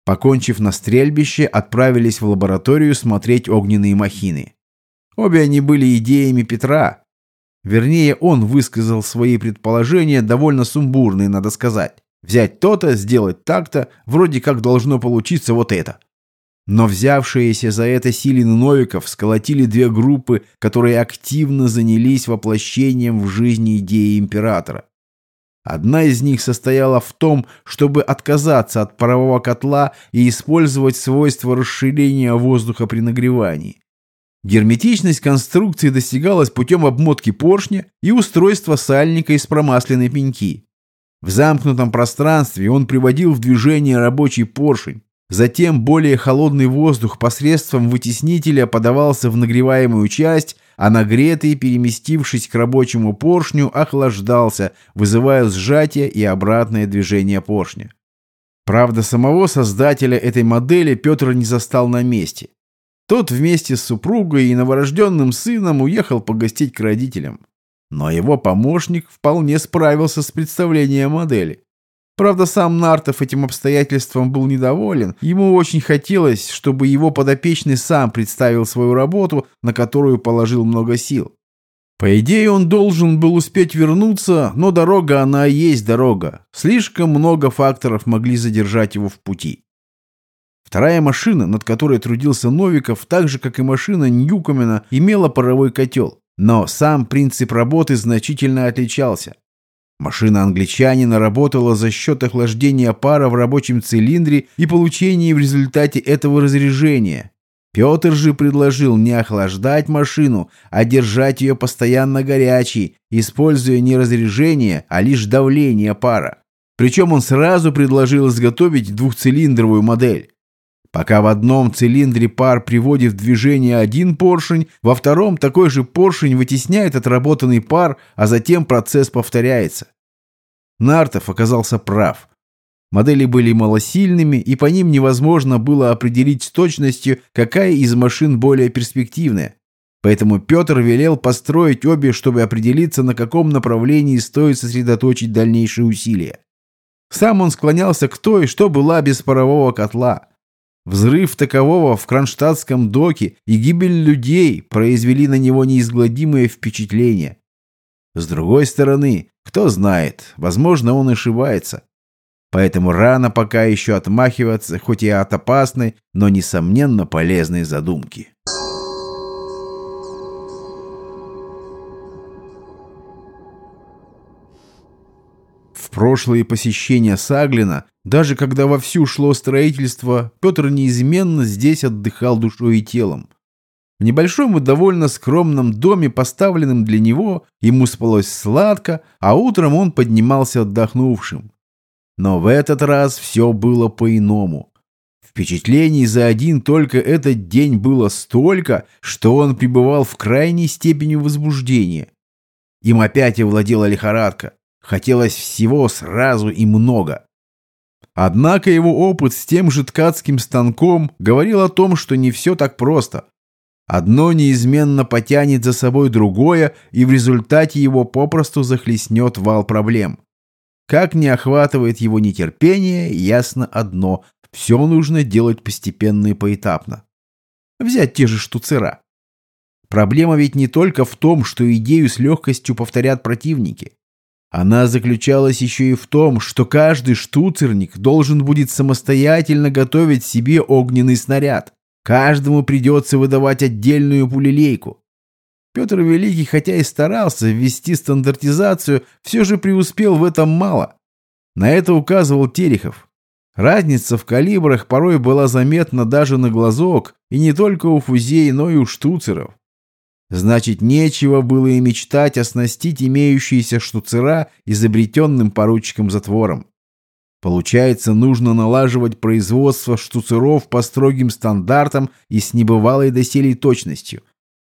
Покончив на стрельбище, отправились в лабораторию смотреть огненные махины. Обе они были идеями Петра. Вернее, он высказал свои предположения, довольно сумбурные, надо сказать. Взять то-то, сделать так-то, вроде как должно получиться вот это. Но взявшиеся за это Силин Новиков сколотили две группы, которые активно занялись воплощением в жизни идеи императора. Одна из них состояла в том, чтобы отказаться от парового котла и использовать свойства расширения воздуха при нагревании. Герметичность конструкции достигалась путем обмотки поршня и устройства сальника из промасленной пеньки. В замкнутом пространстве он приводил в движение рабочий поршень. Затем более холодный воздух посредством вытеснителя подавался в нагреваемую часть, а нагретый, переместившись к рабочему поршню, охлаждался, вызывая сжатие и обратное движение поршня. Правда, самого создателя этой модели Петр не застал на месте. Тот вместе с супругой и новорожденным сыном уехал погостить к родителям. Но его помощник вполне справился с представлением модели. Правда, сам Нартов этим обстоятельством был недоволен. Ему очень хотелось, чтобы его подопечный сам представил свою работу, на которую положил много сил. По идее, он должен был успеть вернуться, но дорога она и есть дорога. Слишком много факторов могли задержать его в пути. Вторая машина, над которой трудился Новиков, так же, как и машина Ньюкомена, имела паровой котел. Но сам принцип работы значительно отличался. Машина англичанина работала за счет охлаждения пара в рабочем цилиндре и получения в результате этого разрежения. Петр же предложил не охлаждать машину, а держать ее постоянно горячей, используя не разрежение, а лишь давление пара. Причем он сразу предложил изготовить двухцилиндровую модель. Пока в одном цилиндре пар приводит в движение один поршень, во втором такой же поршень вытесняет отработанный пар, а затем процесс повторяется. Нартов оказался прав. Модели были малосильными, и по ним невозможно было определить с точностью, какая из машин более перспективная. Поэтому Петр велел построить обе, чтобы определиться, на каком направлении стоит сосредоточить дальнейшие усилия. Сам он склонялся к той, что была без парового котла. Взрыв такового в кронштадтском доке и гибель людей произвели на него неизгладимое впечатление. С другой стороны, кто знает, возможно, он ошибается. Поэтому рано пока еще отмахиваться, хоть и от опасной, но, несомненно, полезной задумки. В прошлые посещения Саглина, даже когда вовсю шло строительство, Петр неизменно здесь отдыхал душой и телом. В небольшом и довольно скромном доме, поставленном для него, ему спалось сладко, а утром он поднимался отдохнувшим. Но в этот раз все было по-иному. Впечатлений за один только этот день было столько, что он пребывал в крайней степени возбуждения. Им опять овладела лихорадка. Хотелось всего сразу и много. Однако его опыт с тем же ткацким станком говорил о том, что не все так просто. Одно неизменно потянет за собой другое, и в результате его попросту захлестнет вал проблем. Как не охватывает его нетерпение, ясно одно – все нужно делать постепенно и поэтапно. Взять те же штуцера. Проблема ведь не только в том, что идею с легкостью повторят противники. Она заключалась еще и в том, что каждый штуцерник должен будет самостоятельно готовить себе огненный снаряд. Каждому придется выдавать отдельную пулелейку. Петр Великий, хотя и старался ввести стандартизацию, все же преуспел в этом мало. На это указывал Терехов. Разница в калибрах порой была заметна даже на глазок, и не только у фузей, но и у штуцеров. Значит, нечего было и мечтать оснастить имеющиеся штуцера изобретенным поручиком затвором. Получается, нужно налаживать производство штуцеров по строгим стандартам и с небывалой доселей точностью.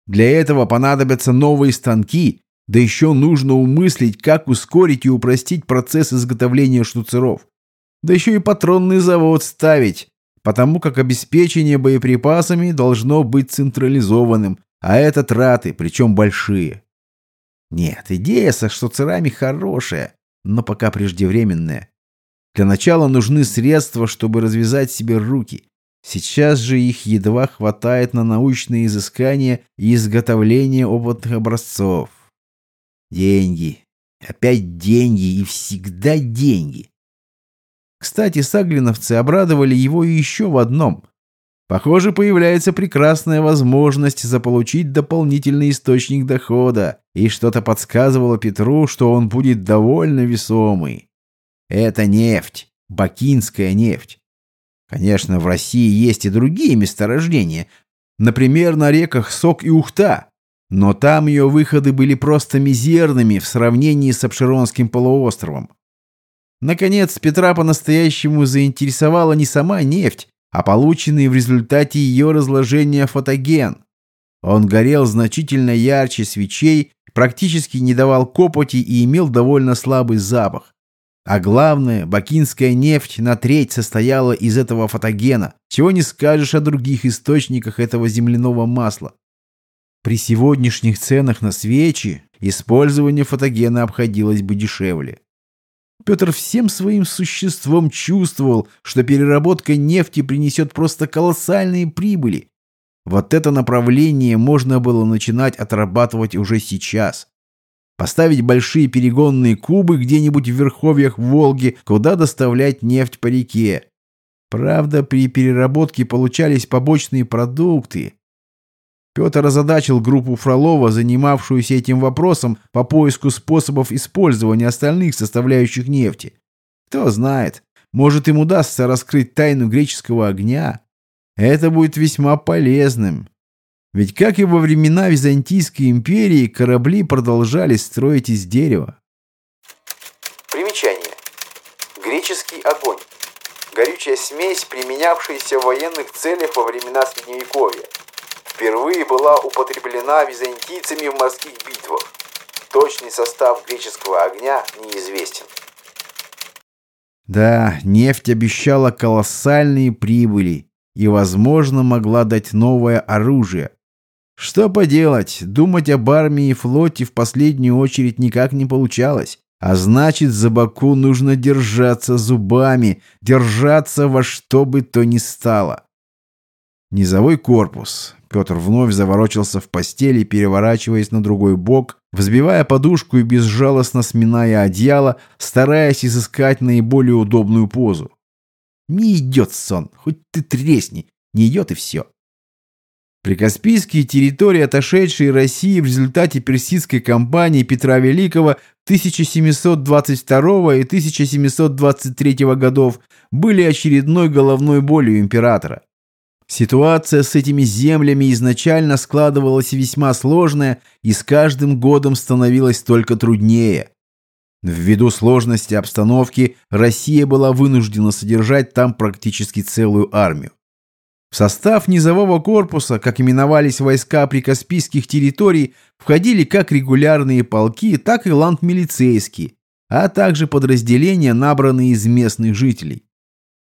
Для этого понадобятся новые станки, да еще нужно умыслить, как ускорить и упростить процесс изготовления штуцеров. Да еще и патронный завод ставить, потому как обеспечение боеприпасами должно быть централизованным, а это траты, причем большие. Нет, идея со штуцерами хорошая, но пока преждевременная. Для начала нужны средства, чтобы развязать себе руки. Сейчас же их едва хватает на научные изыскания и изготовление опытных образцов. Деньги. Опять деньги и всегда деньги. Кстати, саглиновцы обрадовали его еще в одном. Похоже, появляется прекрасная возможность заполучить дополнительный источник дохода, и что-то подсказывало Петру, что он будет довольно весомый. Это нефть, бакинская нефть. Конечно, в России есть и другие месторождения, например, на реках Сок и Ухта, но там ее выходы были просто мизерными в сравнении с Обширонским полуостровом. Наконец, Петра по-настоящему заинтересовала не сама нефть, а полученный в результате ее разложения фотоген. Он горел значительно ярче свечей, практически не давал копоти и имел довольно слабый запах. А главное, бакинская нефть на треть состояла из этого фотогена, чего не скажешь о других источниках этого земляного масла. При сегодняшних ценах на свечи использование фотогена обходилось бы дешевле. Петр всем своим существом чувствовал, что переработка нефти принесет просто колоссальные прибыли. Вот это направление можно было начинать отрабатывать уже сейчас поставить большие перегонные кубы где-нибудь в верховьях Волги, куда доставлять нефть по реке. Правда, при переработке получались побочные продукты. Петр озадачил группу Фролова, занимавшуюся этим вопросом по поиску способов использования остальных составляющих нефти. Кто знает, может им удастся раскрыть тайну греческого огня. Это будет весьма полезным. Ведь как и во времена Византийской империи, корабли продолжали строить из дерева. Примечание. Греческий огонь. Горючая смесь, применявшаяся в военных целях во времена Средневековья. Впервые была употреблена византийцами в морских битвах. Точный состав греческого огня неизвестен. Да, нефть обещала колоссальные прибыли и, возможно, могла дать новое оружие, что поделать, думать об армии и флоте в последнюю очередь никак не получалось. А значит, за Баку нужно держаться зубами, держаться во что бы то ни стало. Низовой корпус. Петр вновь заворочился в постели, переворачиваясь на другой бок, взбивая подушку и безжалостно сминая одеяло, стараясь изыскать наиболее удобную позу. Не идет сон, хоть ты тресни, не идет и все. Прикаспийские территории, отошедшие России в результате персидской кампании Петра Великого 1722 и 1723 годов, были очередной головной болью императора. Ситуация с этими землями изначально складывалась весьма сложная и с каждым годом становилась только труднее. Ввиду сложности обстановки Россия была вынуждена содержать там практически целую армию. В состав низового корпуса, как именовались войска прикаспийских территорий, входили как регулярные полки, так и ландмилицейские, а также подразделения, набранные из местных жителей.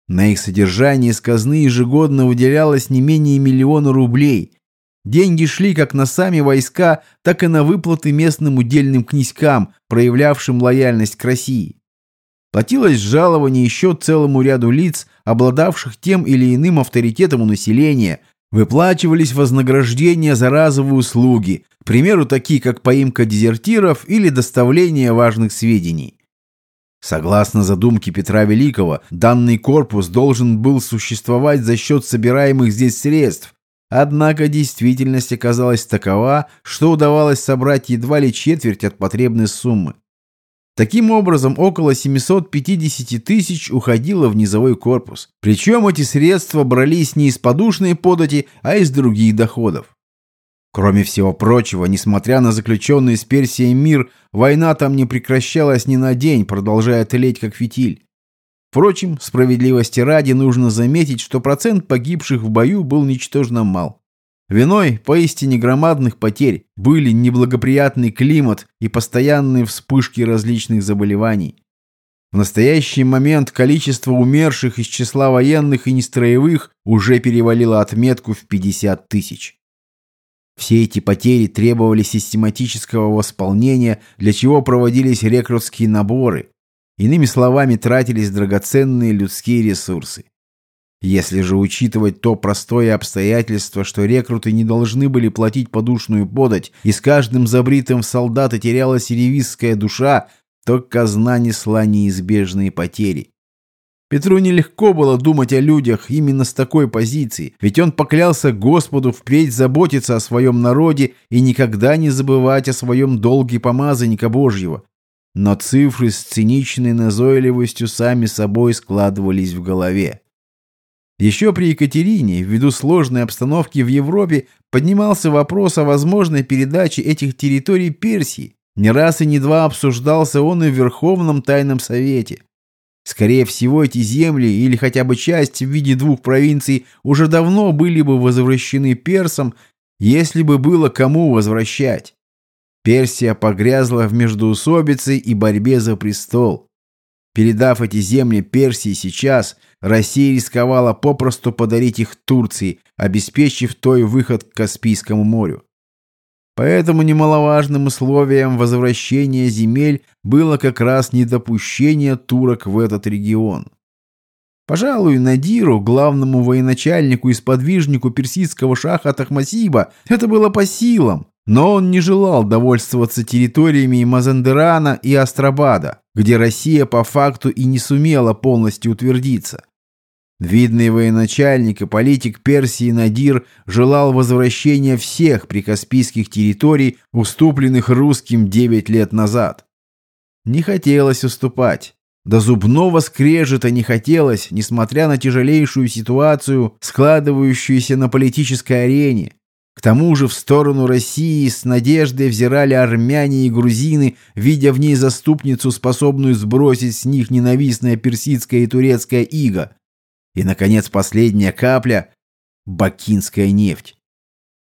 На их содержание из казны ежегодно выделялось не менее миллиона рублей. Деньги шли как на сами войска, так и на выплаты местным удельным князькам, проявлявшим лояльность к России. Платилось жалование еще целому ряду лиц, обладавших тем или иным авторитетом у населения, выплачивались вознаграждения за разовые услуги, к примеру, такие как поимка дезертиров или доставление важных сведений. Согласно задумке Петра Великого, данный корпус должен был существовать за счет собираемых здесь средств, однако действительность оказалась такова, что удавалось собрать едва ли четверть от потребной суммы. Таким образом, около 750 тысяч уходило в низовой корпус. Причем эти средства брались не из подушной подати, а из других доходов. Кроме всего прочего, несмотря на заключенный с Персией мир, война там не прекращалась ни на день, продолжая тлеть как фитиль. Впрочем, справедливости ради нужно заметить, что процент погибших в бою был ничтожно мал. Виной поистине громадных потерь были неблагоприятный климат и постоянные вспышки различных заболеваний. В настоящий момент количество умерших из числа военных и нестроевых уже перевалило отметку в 50 тысяч. Все эти потери требовали систематического восполнения, для чего проводились рекрутские наборы. Иными словами, тратились драгоценные людские ресурсы. Если же учитывать то простое обстоятельство, что рекруты не должны были платить подушную подать, и с каждым забритым в солдата терялась ревизская душа, то казна несла неизбежные потери. Петру нелегко было думать о людях именно с такой позиции, ведь он поклялся Господу впредь заботиться о своем народе и никогда не забывать о своем долге помазанника Божьего. Но цифры с циничной назойливостью сами собой складывались в голове. Еще при Екатерине, ввиду сложной обстановки в Европе, поднимался вопрос о возможной передаче этих территорий Персии. Не раз и не два обсуждался он и в Верховном Тайном Совете. Скорее всего, эти земли, или хотя бы часть в виде двух провинций, уже давно были бы возвращены персам, если бы было кому возвращать. Персия погрязла в междоусобице и борьбе за престол. Передав эти земли Персии сейчас, Россия рисковала попросту подарить их Турции, обеспечив той выход к Каспийскому морю. Поэтому немаловажным условием возвращения земель было как раз недопущение турок в этот регион. Пожалуй, Надиру, главному военачальнику и сподвижнику персидского шаха Тахмасиба, это было по силам, но он не желал довольствоваться территориями Мазандерана и Астрабада, где Россия по факту и не сумела полностью утвердиться. Видный военачальник и политик Персии Надир желал возвращения всех прикаспийских территорий, уступленных русским 9 лет назад. Не хотелось уступать. До зубного скрежета не хотелось, несмотря на тяжелейшую ситуацию, складывающуюся на политической арене. К тому же в сторону России с надеждой взирали армяне и грузины, видя в ней заступницу, способную сбросить с них ненавистное персидское и турецкое иго – и, наконец, последняя капля – бакинская нефть.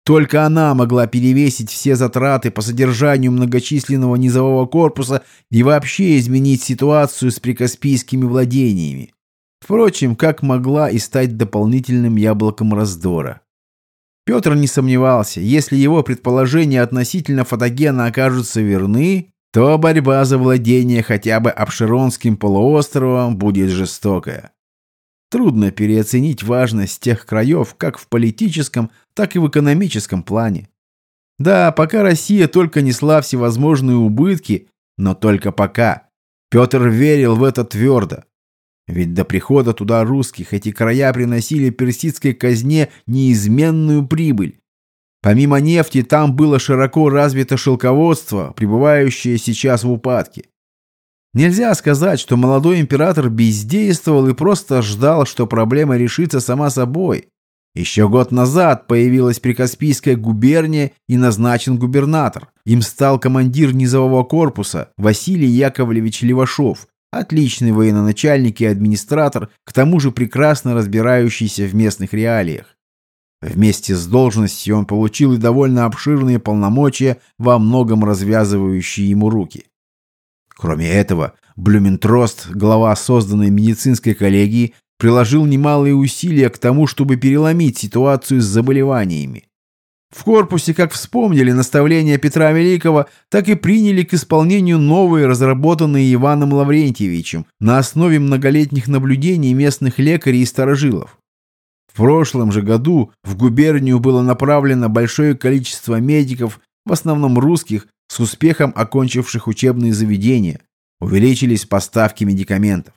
Только она могла перевесить все затраты по содержанию многочисленного низового корпуса и вообще изменить ситуацию с прикаспийскими владениями. Впрочем, как могла и стать дополнительным яблоком раздора. Петр не сомневался, если его предположения относительно фотогена окажутся верны, то борьба за владение хотя бы Абшеронским полуостровом будет жестокая. Трудно переоценить важность тех краев как в политическом, так и в экономическом плане. Да, пока Россия только несла всевозможные убытки, но только пока. Петр верил в это твердо. Ведь до прихода туда русских эти края приносили персидской казне неизменную прибыль. Помимо нефти там было широко развито шелководство, пребывающее сейчас в упадке. Нельзя сказать, что молодой император бездействовал и просто ждал, что проблема решится сама собой. Еще год назад появилась Прикаспийская губерния и назначен губернатор. Им стал командир низового корпуса Василий Яковлевич Левашов, отличный военачальник и администратор, к тому же прекрасно разбирающийся в местных реалиях. Вместе с должностью он получил и довольно обширные полномочия, во многом развязывающие ему руки. Кроме этого, Блюментрост, глава созданной медицинской коллегии, приложил немалые усилия к тому, чтобы переломить ситуацию с заболеваниями. В корпусе как вспомнили наставления Петра Великого, так и приняли к исполнению новые, разработанные Иваном Лаврентьевичем на основе многолетних наблюдений местных лекарей и старожилов. В прошлом же году в губернию было направлено большое количество медиков, в основном русских, с успехом окончивших учебные заведения. увеличились поставки медикаментов.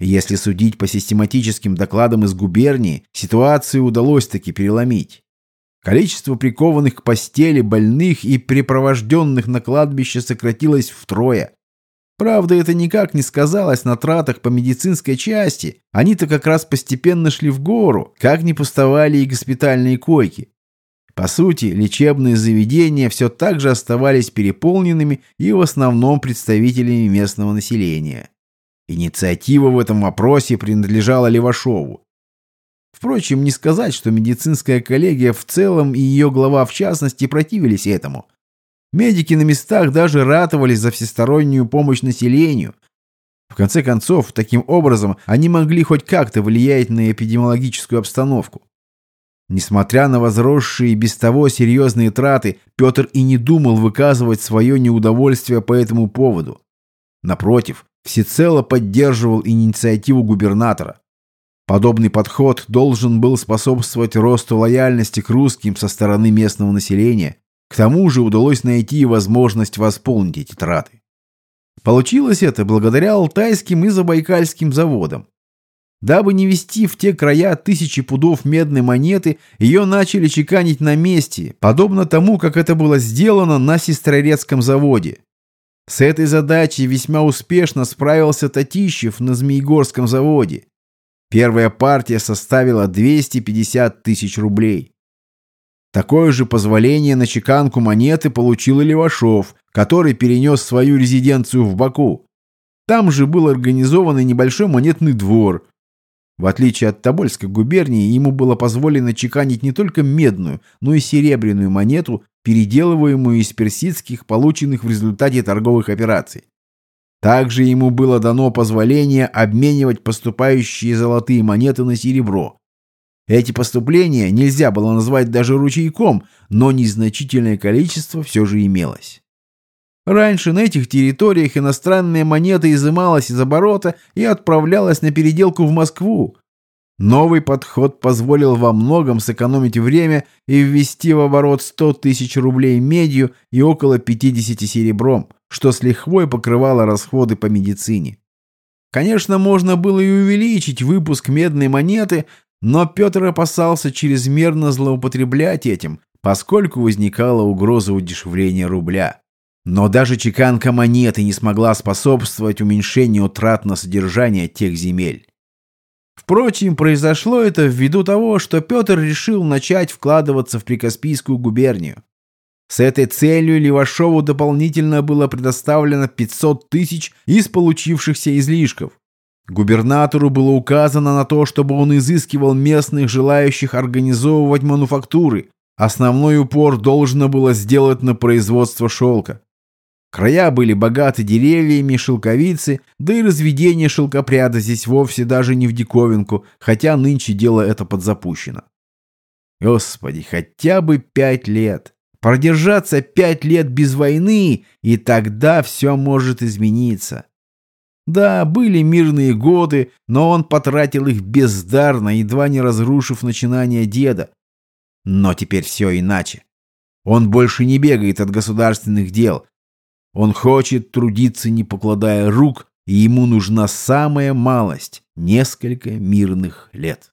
Если судить по систематическим докладам из губернии, ситуацию удалось таки переломить. Количество прикованных к постели больных и припровожденных на кладбище сократилось втрое. Правда, это никак не сказалось на тратах по медицинской части. Они-то как раз постепенно шли в гору, как не пустовали и госпитальные койки. По сути, лечебные заведения все так же оставались переполненными и в основном представителями местного населения. Инициатива в этом вопросе принадлежала Левашову. Впрочем, не сказать, что медицинская коллегия в целом и ее глава в частности противились этому. Медики на местах даже ратовались за всестороннюю помощь населению. В конце концов, таким образом они могли хоть как-то влиять на эпидемиологическую обстановку. Несмотря на возросшие без того серьезные траты, Петр и не думал выказывать свое неудовольствие по этому поводу. Напротив, всецело поддерживал инициативу губернатора. Подобный подход должен был способствовать росту лояльности к русским со стороны местного населения. К тому же удалось найти возможность восполнить эти траты. Получилось это благодаря Алтайским и Забайкальским заводам. Дабы не вести в те края тысячи пудов медной монеты, ее начали чеканить на месте, подобно тому, как это было сделано на Сестрорецком заводе. С этой задачей весьма успешно справился Татищев на Змеегорском заводе. Первая партия составила 250 тысяч рублей. Такое же позволение на чеканку монеты получил и Левашов, который перенес свою резиденцию в Баку. Там же был организован и небольшой монетный двор, в отличие от Тобольской губернии, ему было позволено чеканить не только медную, но и серебряную монету, переделываемую из персидских, полученных в результате торговых операций. Также ему было дано позволение обменивать поступающие золотые монеты на серебро. Эти поступления нельзя было назвать даже ручейком, но незначительное количество все же имелось. Раньше на этих территориях иностранная монета изымалась из оборота и отправлялась на переделку в Москву. Новый подход позволил во многом сэкономить время и ввести в оборот 100 тысяч рублей медью и около 50 серебром, что с лихвой покрывало расходы по медицине. Конечно, можно было и увеличить выпуск медной монеты, но Петр опасался чрезмерно злоупотреблять этим, поскольку возникала угроза удешевления рубля. Но даже чеканка монеты не смогла способствовать уменьшению трат на содержание тех земель. Впрочем, произошло это ввиду того, что Петр решил начать вкладываться в Прикаспийскую губернию. С этой целью Левашову дополнительно было предоставлено 500 тысяч из получившихся излишков. Губернатору было указано на то, чтобы он изыскивал местных желающих организовывать мануфактуры. Основной упор должно было сделать на производство шелка. Края были богаты деревьями, шелковицы, да и разведение шелкопряда здесь вовсе даже не в диковинку, хотя нынче дело это подзапущено. Господи, хотя бы пять лет. Продержаться пять лет без войны, и тогда все может измениться. Да, были мирные годы, но он потратил их бездарно, едва не разрушив начинание деда. Но теперь все иначе. Он больше не бегает от государственных дел, он хочет трудиться, не покладая рук, и ему нужна самая малость — несколько мирных лет.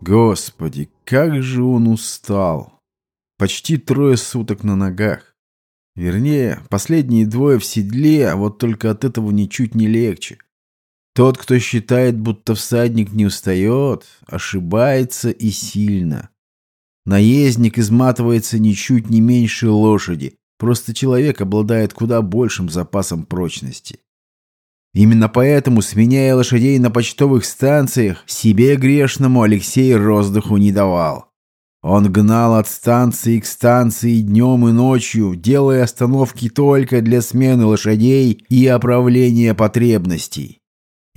Господи, как же он устал! Почти трое суток на ногах. Вернее, последние двое в седле, а вот только от этого ничуть не легче. Тот, кто считает, будто всадник не устает, ошибается и сильно. Наездник изматывается ничуть не меньше лошади, просто человек обладает куда большим запасом прочности. Именно поэтому, сменяя лошадей на почтовых станциях, себе грешному Алексей роздыху не давал. Он гнал от станции к станции днем и ночью, делая остановки только для смены лошадей и оправления потребностей.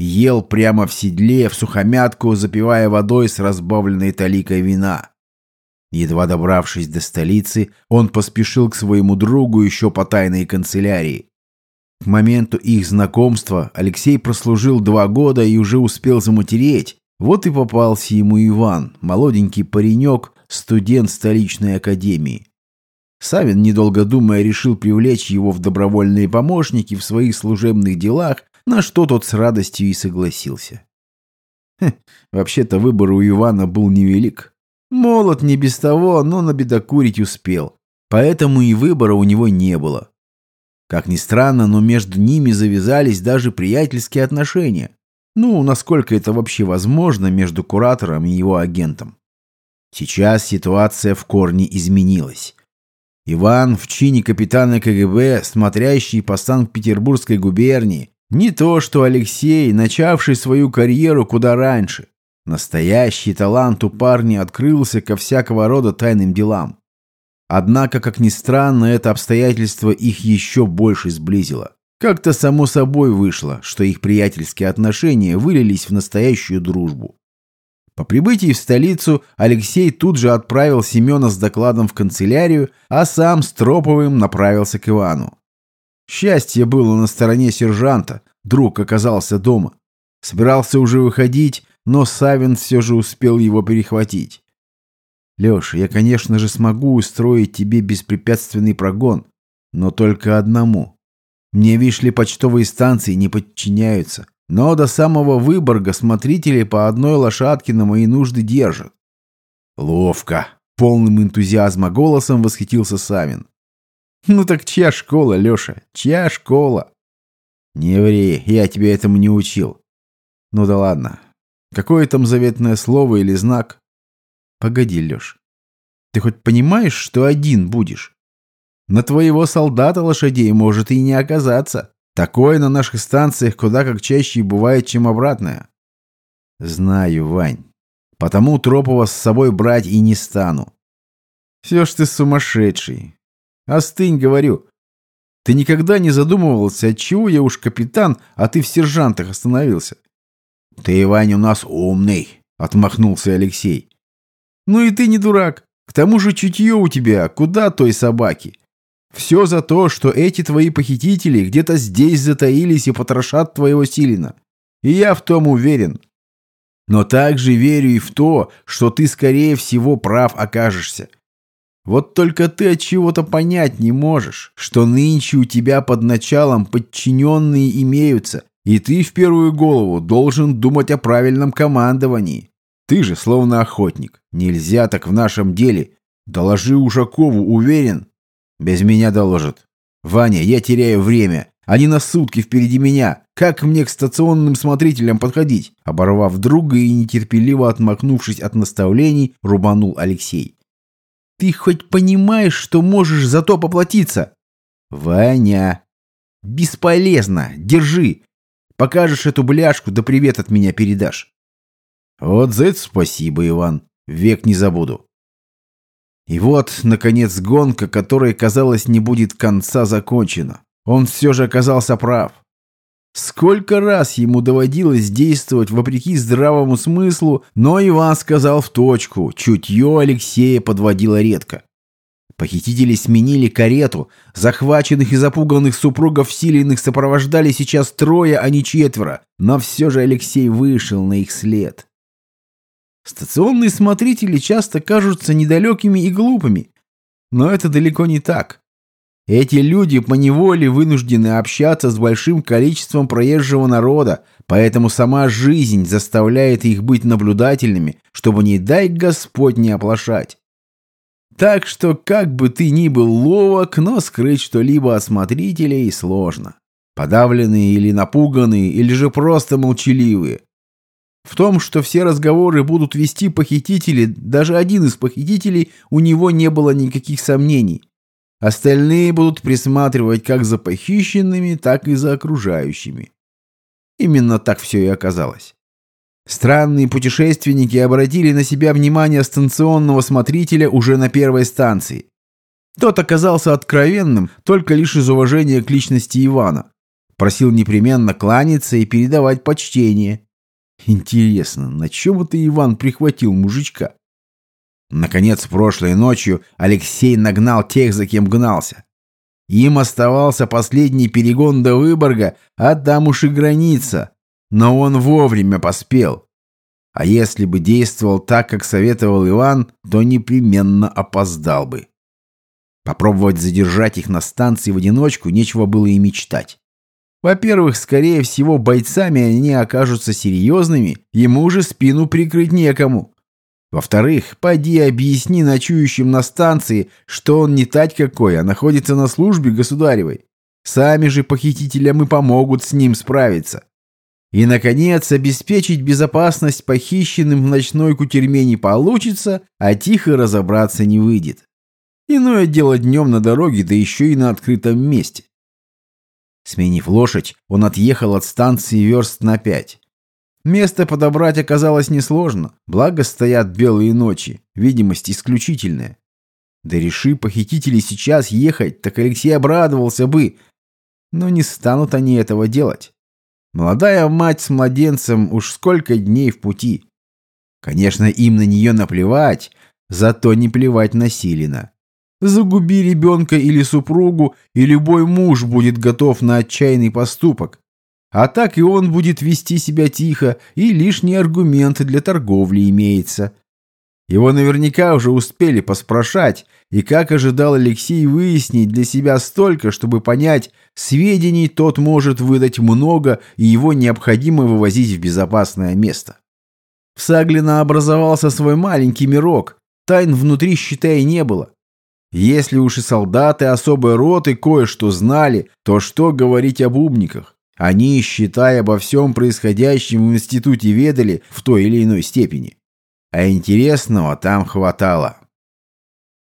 Ел прямо в седле, в сухомятку, запивая водой с разбавленной таликой вина. Едва добравшись до столицы, он поспешил к своему другу еще по тайной канцелярии. К моменту их знакомства Алексей прослужил два года и уже успел заматереть. Вот и попался ему Иван, молоденький паренек студент столичной академии. Савин, недолго думая, решил привлечь его в добровольные помощники в своих служебных делах, на что тот с радостью и согласился. Вообще-то выбор у Ивана был невелик. Молод не без того, но набедокурить успел. Поэтому и выбора у него не было. Как ни странно, но между ними завязались даже приятельские отношения. Ну, насколько это вообще возможно между куратором и его агентом. Сейчас ситуация в корне изменилась. Иван в чине капитана КГБ, смотрящий по Санкт-Петербургской губернии, не то что Алексей, начавший свою карьеру куда раньше. Настоящий талант у парня открылся ко всякого рода тайным делам. Однако, как ни странно, это обстоятельство их еще больше сблизило. Как-то само собой вышло, что их приятельские отношения вылились в настоящую дружбу. По прибытии в столицу Алексей тут же отправил Семена с докладом в канцелярию, а сам с Троповым направился к Ивану. Счастье было на стороне сержанта, друг оказался дома. Собирался уже выходить, но Савин все же успел его перехватить. Леша, я, конечно же, смогу устроить тебе беспрепятственный прогон, но только одному. Мне, видишь ли, почтовые станции не подчиняются, но до самого Выборга смотрители по одной лошадке на мои нужды держат. Ловко. Полным энтузиазма голосом восхитился Савин. Ну так чья школа, Леша? Чья школа? Не ври, я тебя этому не учил. Ну да ладно. Какое там заветное слово или знак? Погоди, Леш. Ты хоть понимаешь, что один будешь? На твоего солдата лошадей может и не оказаться. Такое на наших станциях куда как чаще бывает, чем обратное. Знаю, Вань. Потому Тропова с собой брать и не стану. Все ж ты сумасшедший. Остынь, говорю. Ты никогда не задумывался, отчего я уж капитан, а ты в сержантах остановился? Ты, Вань, у нас умный, отмахнулся Алексей. Ну и ты не дурак. К тому же чутье у тебя, куда той собаки. Все за то, что эти твои похитители где-то здесь затаились и потрошат твоего Силина. И я в том уверен. Но также верю и в то, что ты, скорее всего, прав окажешься. Вот только ты от чего-то понять не можешь, что нынче у тебя под началом подчиненные имеются, и ты в первую голову должен думать о правильном командовании. Ты же словно охотник. Нельзя так в нашем деле. Доложи Ушакову, уверен. Без меня доложат. Ваня, я теряю время. Они на сутки впереди меня. Как мне к стационным смотрителям подходить? Оборвав друга и нетерпеливо отмахнувшись от наставлений, рубанул Алексей. Ты хоть понимаешь, что можешь за то поплатиться? Ваня. Бесполезно. Держи. Покажешь эту бляшку, да привет от меня передашь. Вот за это спасибо, Иван. Век не забуду. И вот, наконец, гонка, которой, казалось, не будет конца, закончена. Он все же оказался прав. Сколько раз ему доводилось действовать вопреки здравому смыслу, но Иван сказал в точку, чутье Алексея подводило редко. Похитители сменили карету, захваченных и запуганных супругов Силиных сопровождали сейчас трое, а не четверо, но все же Алексей вышел на их след. Стационные смотрители часто кажутся недалекими и глупыми, но это далеко не так. Эти люди поневоле вынуждены общаться с большим количеством проезжего народа, поэтому сама жизнь заставляет их быть наблюдательными, чтобы не дай Господь не оплошать. Так что, как бы ты ни был ловок, но скрыть что-либо от смотрителей сложно. Подавленные или напуганные, или же просто молчаливые. В том, что все разговоры будут вести похитители, даже один из похитителей, у него не было никаких сомнений. Остальные будут присматривать как за похищенными, так и за окружающими. Именно так все и оказалось. Странные путешественники обратили на себя внимание станционного смотрителя уже на первой станции. Тот оказался откровенным только лишь из уважения к личности Ивана. Просил непременно кланяться и передавать почтение. Интересно, на чем это Иван прихватил мужичка? Наконец, прошлой ночью Алексей нагнал тех, за кем гнался. Им оставался последний перегон до Выборга, а там уж и граница. Но он вовремя поспел. А если бы действовал так, как советовал Иван, то непременно опоздал бы. Попробовать задержать их на станции в одиночку нечего было и мечтать. Во-первых, скорее всего, бойцами они окажутся серьезными, ему же спину прикрыть некому. Во-вторых, поди объясни ночующим на станции, что он не тать какой, а находится на службе государевой. Сами же похитителям и помогут с ним справиться. И, наконец, обеспечить безопасность похищенным в ночной кутерьме не получится, а тихо разобраться не выйдет. Иное дело днем на дороге, да еще и на открытом месте. Сменив лошадь, он отъехал от станции верст на пять. Место подобрать оказалось несложно, благо стоят белые ночи, видимость исключительная. Да реши похитители сейчас ехать, так Алексей обрадовался бы. Но не станут они этого делать. Молодая мать с младенцем уж сколько дней в пути. Конечно, им на нее наплевать, зато не плевать на. Загуби ребенка или супругу, и любой муж будет готов на отчаянный поступок. А так и он будет вести себя тихо, и лишний аргумент для торговли имеется. Его наверняка уже успели поспрашать, и, как ожидал Алексей, выяснить для себя столько, чтобы понять, сведений тот может выдать много, и его необходимо вывозить в безопасное место. В Саглина образовался свой маленький мирок, тайн внутри, считай, не было. Если уж и солдаты особой роты кое-что знали, то что говорить об умниках? Они, считая обо всем происходящем в институте, ведали в той или иной степени. А интересного там хватало.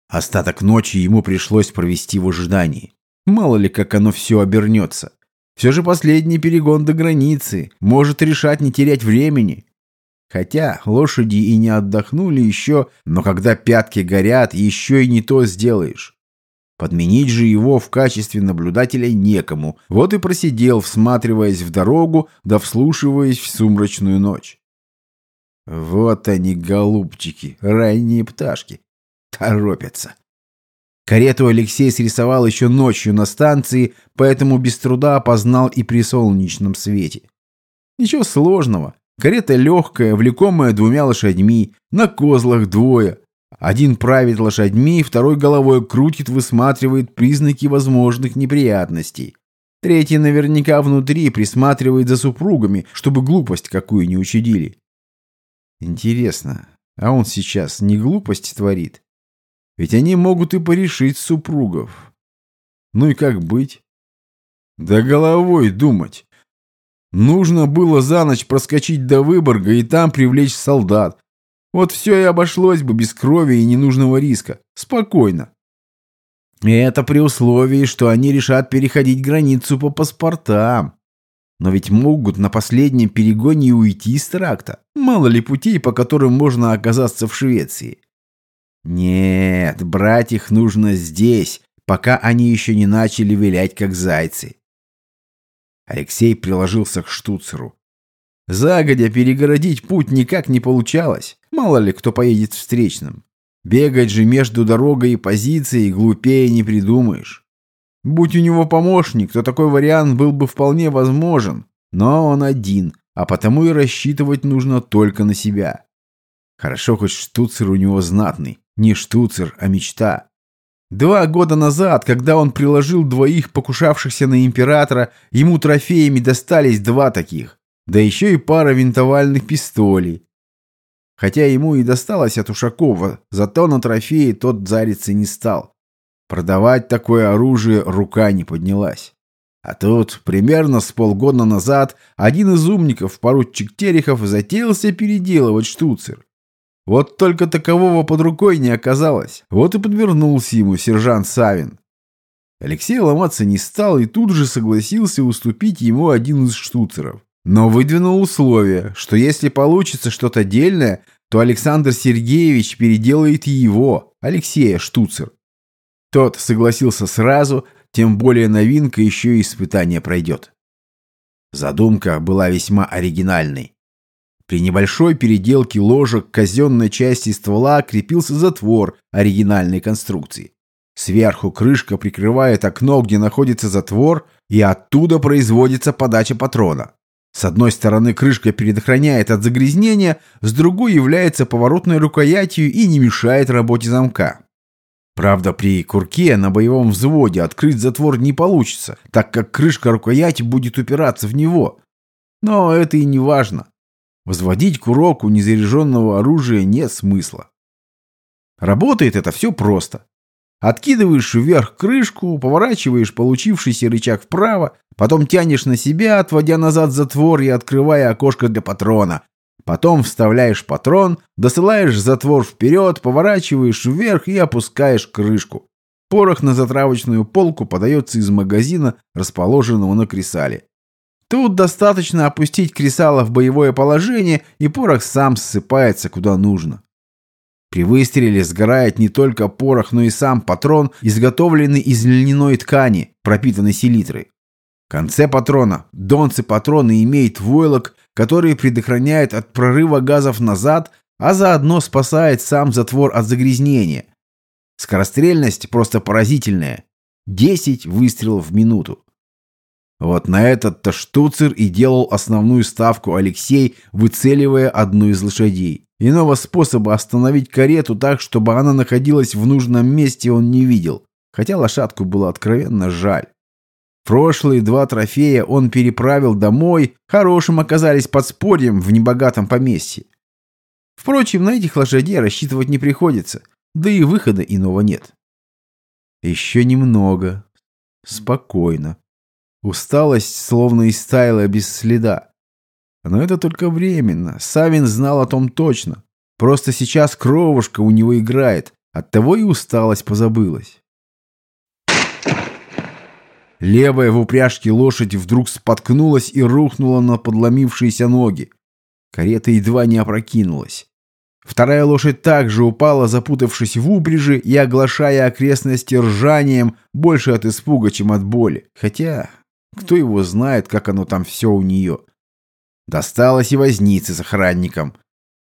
Остаток ночи ему пришлось провести в ожидании. Мало ли, как оно все обернется. Все же последний перегон до границы. Может решать не терять времени. Хотя лошади и не отдохнули еще, но когда пятки горят, еще и не то сделаешь. Подменить же его в качестве наблюдателя некому, вот и просидел, всматриваясь в дорогу, да вслушиваясь в сумрачную ночь. Вот они, голубчики, ранние пташки. Торопятся. Карету Алексей срисовал еще ночью на станции, поэтому без труда опознал и при солнечном свете. Ничего сложного. Карета легкая, влекомая двумя лошадьми, на козлах двое. Один правит лошадьми, второй головой крутит, высматривает признаки возможных неприятностей. Третий наверняка внутри присматривает за супругами, чтобы глупость какую не учудили. Интересно, а он сейчас не глупость творит? Ведь они могут и порешить супругов. Ну и как быть? Да головой думать. Нужно было за ночь проскочить до Выборга и там привлечь солдат. Вот все и обошлось бы без крови и ненужного риска. Спокойно. Это при условии, что они решат переходить границу по паспортам. Но ведь могут на последнем перегоне уйти из тракта. Мало ли путей, по которым можно оказаться в Швеции. Нет, брать их нужно здесь, пока они еще не начали вилять, как зайцы. Алексей приложился к штуцеру. Загодя перегородить путь никак не получалось. Мало ли кто поедет встречным. Бегать же между дорогой и позицией глупее не придумаешь. Будь у него помощник, то такой вариант был бы вполне возможен. Но он один, а потому и рассчитывать нужно только на себя. Хорошо, хоть штуцер у него знатный. Не штуцер, а мечта. Два года назад, когда он приложил двоих покушавшихся на императора, ему трофеями достались два таких, да еще и пара винтовальных пистолей. Хотя ему и досталось от Ушакова, зато на трофеи тот зариться не стал. Продавать такое оружие рука не поднялась. А тут, примерно с полгода назад, один из умников, поручик Терехов, затеялся переделывать штуцер. Вот только такового под рукой не оказалось. Вот и подвернулся ему сержант Савин. Алексей ломаться не стал и тут же согласился уступить ему один из штуцеров. Но выдвинул условие, что если получится что-то дельное, то Александр Сергеевич переделает и его, Алексея Штуцер. Тот согласился сразу, тем более новинка еще и испытание пройдет. Задумка была весьма оригинальной. При небольшой переделке ложек казенной части ствола крепился затвор оригинальной конструкции. Сверху крышка прикрывает окно, где находится затвор, и оттуда производится подача патрона. С одной стороны крышка предохраняет от загрязнения, с другой является поворотной рукоятью и не мешает работе замка. Правда, при курке на боевом взводе открыть затвор не получится, так как крышка рукояти будет упираться в него. Но это и не важно. Возводить курок у незаряженного оружия нет смысла. Работает это все просто. Откидываешь вверх крышку, поворачиваешь получившийся рычаг вправо, потом тянешь на себя, отводя назад затвор и открывая окошко для патрона. Потом вставляешь патрон, досылаешь затвор вперед, поворачиваешь вверх и опускаешь крышку. Порох на затравочную полку подается из магазина, расположенного на кресале. Тут достаточно опустить кресало в боевое положение, и порох сам ссыпается куда нужно. При выстреле сгорает не только порох, но и сам патрон, изготовленный из льняной ткани, пропитанной селитрой. Конце патрона донцы патрона имеет войлок, который предохраняет от прорыва газов назад, а заодно спасает сам затвор от загрязнения. Скорострельность просто поразительная. 10 выстрелов в минуту. Вот на этот-то штуцер и делал основную ставку Алексей, выцеливая одну из лошадей. Иного способа остановить карету так, чтобы она находилась в нужном месте, он не видел. Хотя лошадку было откровенно жаль. Прошлые два трофея он переправил домой, хорошим оказались подспорьем в небогатом поместье. Впрочем, на этих лошадей рассчитывать не приходится, да и выхода иного нет. Еще немного. Спокойно. Усталость словно истаяла без следа. Но это только временно. Савин знал о том точно. Просто сейчас кровушка у него играет. Оттого и усталость позабылась. Левая в упряжке лошадь вдруг споткнулась и рухнула на подломившиеся ноги. Карета едва не опрокинулась. Вторая лошадь также упала, запутавшись в упряжи и оглашая окрестности ржанием больше от испуга, чем от боли. Хотя, кто его знает, как оно там все у нее. Досталось и вознице с охранником.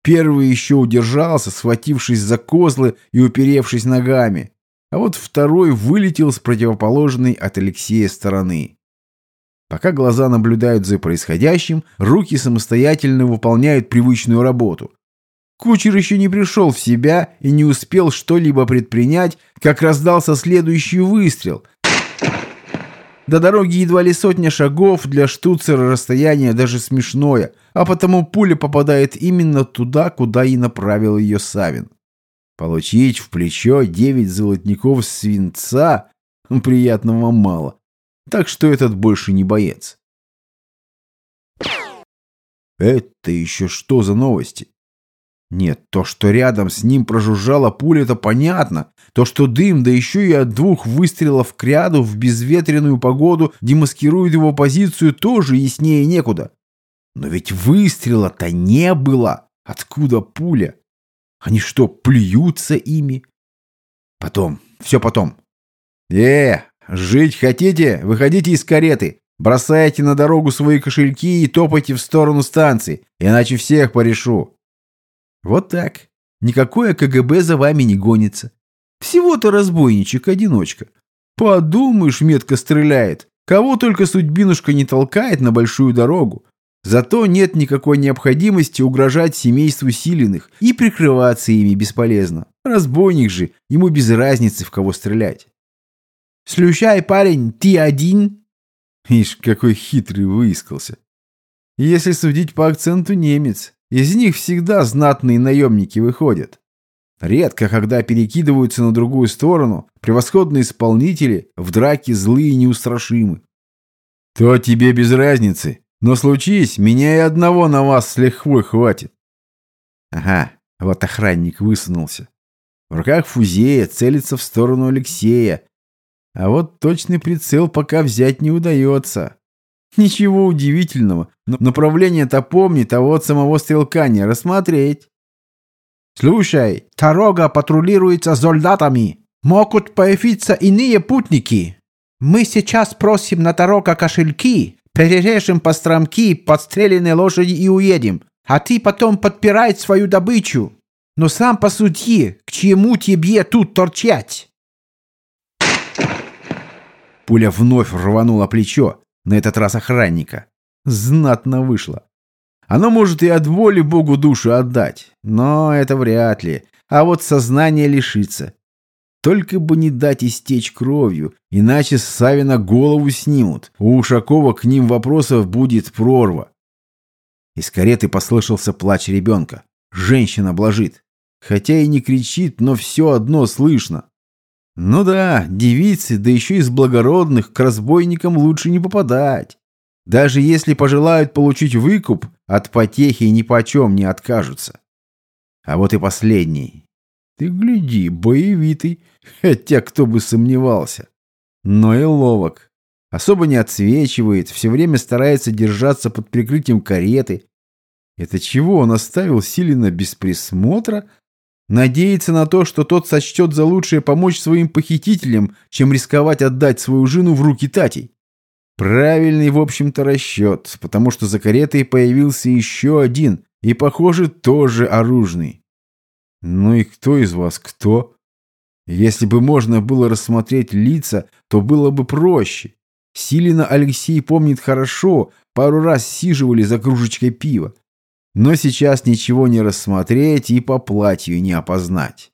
Первый еще удержался, схватившись за козлы и уперевшись ногами а вот второй вылетел с противоположной от Алексея стороны. Пока глаза наблюдают за происходящим, руки самостоятельно выполняют привычную работу. Кучер еще не пришел в себя и не успел что-либо предпринять, как раздался следующий выстрел. До дороги едва ли сотня шагов, для штуцера расстояние даже смешное, а потому пуля попадает именно туда, куда и направил ее Савин. Получить в плечо девять золотников свинца (laughs) приятного мало. Так что этот больше не боец. Это еще что за новости? Нет, то, что рядом с ним прожужжала пуля, это понятно. То, что дым, да еще и от двух выстрелов к ряду в безветренную погоду демаскирует его позицию, тоже яснее некуда. Но ведь выстрела-то не было. Откуда пуля? Они что, плюются ими? Потом, все потом. Э, жить хотите? Выходите из кареты. Бросайте на дорогу свои кошельки и топайте в сторону станции, иначе всех порешу. Вот так. Никакое КГБ за вами не гонится. Всего-то разбойничек-одиночка. Подумаешь, метко стреляет. Кого только судьбинушка не толкает на большую дорогу. Зато нет никакой необходимости угрожать семейству Силиных, и прикрываться ими бесполезно. Разбойник же, ему без разницы, в кого стрелять. «Слющай, парень, ты один?» Ишь, какой хитрый выискался. Если судить по акценту немец, из них всегда знатные наемники выходят. Редко, когда перекидываются на другую сторону, превосходные исполнители в драке злые и неустрашимы. То тебе без разницы, но случись, меня и одного на вас с лихвой хватит. Ага, вот охранник высунулся. В руках фузея целится в сторону Алексея. А вот точный прицел пока взять не удается. Ничего удивительного. Но направление-то помнит, а вот самого стрелка не рассмотреть. «Слушай, дорога патрулируется солдатами. Могут появиться иные путники. Мы сейчас просим на дорога кошельки, Перережем по стромки подстреленные лошади и уедем, а ты потом подпирай свою добычу. Но сам посуди, к чему тебе тут торчать?» Пуля вновь рванула плечо, на этот раз охранника. Знатно вышло. Оно может и от воли Богу душу отдать, но это вряд ли. А вот сознание лишится. Только бы не дать истечь кровью, иначе Савина голову снимут. У Ушакова к ним вопросов будет прорва. Из кареты послышался плач ребенка. Женщина блажит. Хотя и не кричит, но все одно слышно. Ну да, девицы, да еще из благородных, к разбойникам лучше не попадать. Даже если пожелают получить выкуп, от потехи ни почем не откажутся. А вот и последний. Ты гляди, боевитый, (laughs) хотя кто бы сомневался. Но и ловок. Особо не отсвечивает, все время старается держаться под прикрытием кареты. Это чего он оставил Силина без присмотра? Надеется на то, что тот сочтет за лучшее помочь своим похитителям, чем рисковать отдать свою жену в руки Татей. Правильный, в общем-то, расчет, потому что за каретой появился еще один, и, похоже, тоже оружный. Ну и кто из вас кто? Если бы можно было рассмотреть лица, то было бы проще. Силина Алексей помнит хорошо, пару раз сиживали за кружечкой пива. Но сейчас ничего не рассмотреть и по платью не опознать.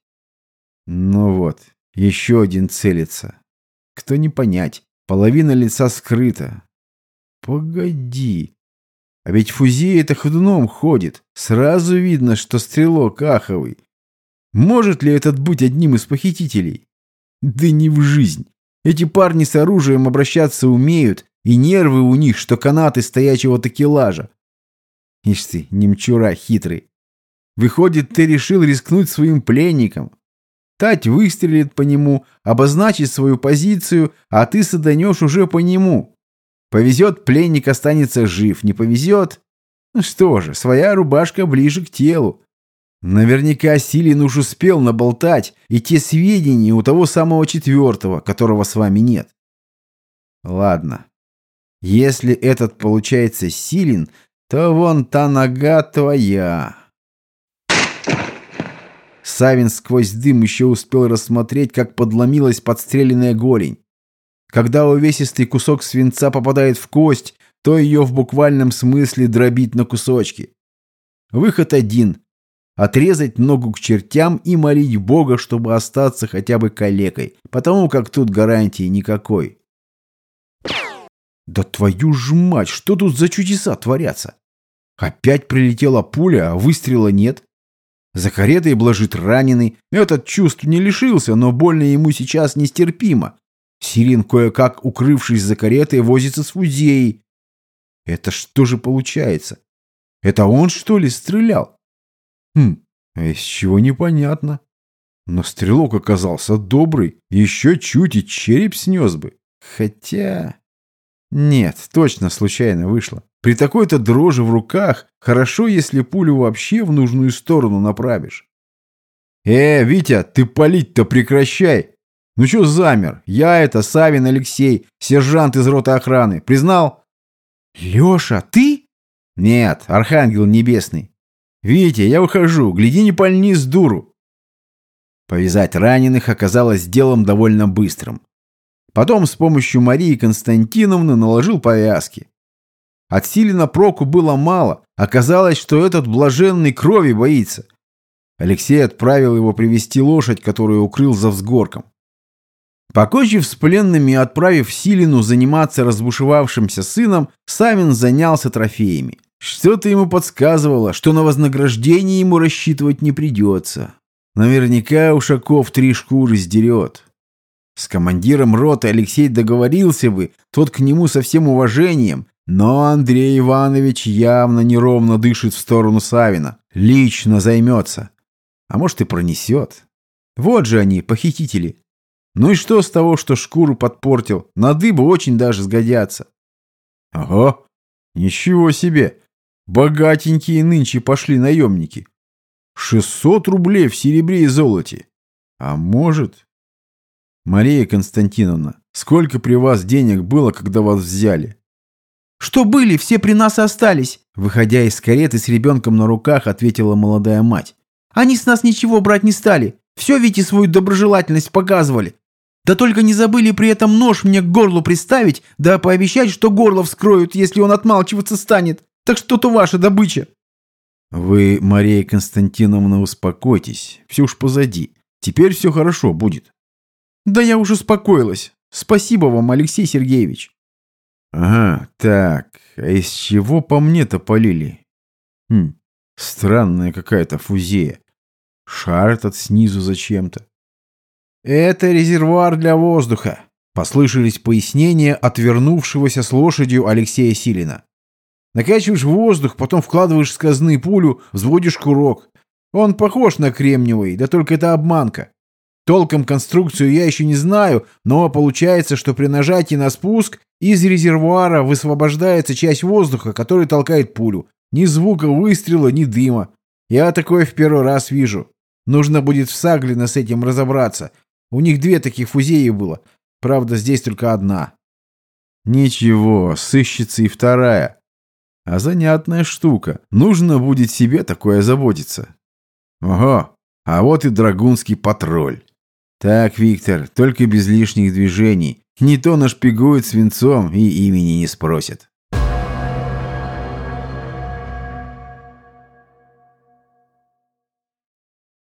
Ну вот, еще один целится. Кто не понять, половина лица скрыта. Погоди. А ведь фузея-то ходуном ходит. Сразу видно, что стрелок аховый. Может ли этот быть одним из похитителей? Да не в жизнь. Эти парни с оружием обращаться умеют, и нервы у них, что канаты стоячего такелажа. Ишь ты, немчура хитрый. Выходит, ты решил рискнуть своим пленником. Тать выстрелит по нему, обозначит свою позицию, а ты саданешь уже по нему. Повезет, пленник останется жив, не повезет. Ну что же, своя рубашка ближе к телу. Наверняка Силин уж успел наболтать и те сведения у того самого четвертого, которого с вами нет. Ладно. Если этот получается Силин, то вон та нога твоя. Савин сквозь дым еще успел рассмотреть, как подломилась подстреленная голень. Когда увесистый кусок свинца попадает в кость, то ее в буквальном смысле дробит на кусочки. Выход один – отрезать ногу к чертям и молить Бога, чтобы остаться хотя бы калекой, потому как тут гарантии никакой. Да твою ж мать, что тут за чудеса творятся? Опять прилетела пуля, а выстрела нет. За каретой блажит раненый. Этот чувств не лишился, но больно ему сейчас нестерпимо. Сирин, кое-как укрывшись за каретой, возится с фузеей. Это что же получается? Это он, что ли, стрелял? Хм, а из чего непонятно. Но стрелок оказался добрый, еще чуть и череп снес бы. Хотя... Нет, точно случайно вышло. При такой-то дрожи в руках хорошо, если пулю вообще в нужную сторону направишь. «Э, Витя, ты палить-то прекращай! Ну что замер? Я это Савин Алексей, сержант из роты охраны. Признал?» «Леша, ты?» «Нет, Архангел Небесный. Витя, я ухожу, гляди не пальни с дуру». Повязать раненых оказалось делом довольно быстрым. Потом с помощью Марии Константиновны наложил повязки. От Силина проку было мало. Оказалось, что этот блаженный крови боится. Алексей отправил его привести лошадь, которую укрыл за взгорком. Покончив с пленными и отправив Силину заниматься разбушевавшимся сыном, Савин занялся трофеями. Что-то ему подсказывало, что на вознаграждение ему рассчитывать не придется. Наверняка Ушаков три шкуры сдерет. С командиром роты Алексей договорился бы, тот к нему со всем уважением, но Андрей Иванович явно неровно дышит в сторону Савина. Лично займется. А может и пронесет. Вот же они, похитители. Ну и что с того, что шкуру подпортил? На дыбу очень даже сгодятся. Ага, ничего себе. Богатенькие нынче пошли наемники. 600 рублей в серебре и золоте. А может... Мария Константиновна, сколько при вас денег было, когда вас взяли? Что были, все при нас остались!» Выходя из кареты с ребенком на руках, ответила молодая мать. «Они с нас ничего брать не стали. Все ведь и свою доброжелательность показывали. Да только не забыли при этом нож мне к горлу приставить, да пообещать, что горло вскроют, если он отмалчиваться станет. Так что то ваша добыча. Вы, Мария Константиновна, успокойтесь. Все уж позади. Теперь все хорошо будет. Да я уже успокоилась. Спасибо вам, Алексей Сергеевич. Ага, так, а из чего по мне-то полили? Хм, странная какая-то фузея. Шар этот снизу зачем-то. Это резервуар для воздуха, послышались пояснения отвернувшегося с лошадью Алексея Силина. Накачиваешь воздух, потом вкладываешь с пулю, взводишь курок. Он похож на кремниевый, да только это обманка. Толком конструкцию я еще не знаю, но получается, что при нажатии на спуск из резервуара высвобождается часть воздуха, который толкает пулю. Ни звука выстрела, ни дыма. Я такое в первый раз вижу. Нужно будет в Саглино с этим разобраться. У них две таких фузеи было. Правда, здесь только одна. Ничего, сыщется и вторая. А занятная штука. Нужно будет себе такое заботиться. Ого, а вот и драгунский патруль. Так, Виктор, только без лишних движений. Не то нашпигуют свинцом и имени не спросят.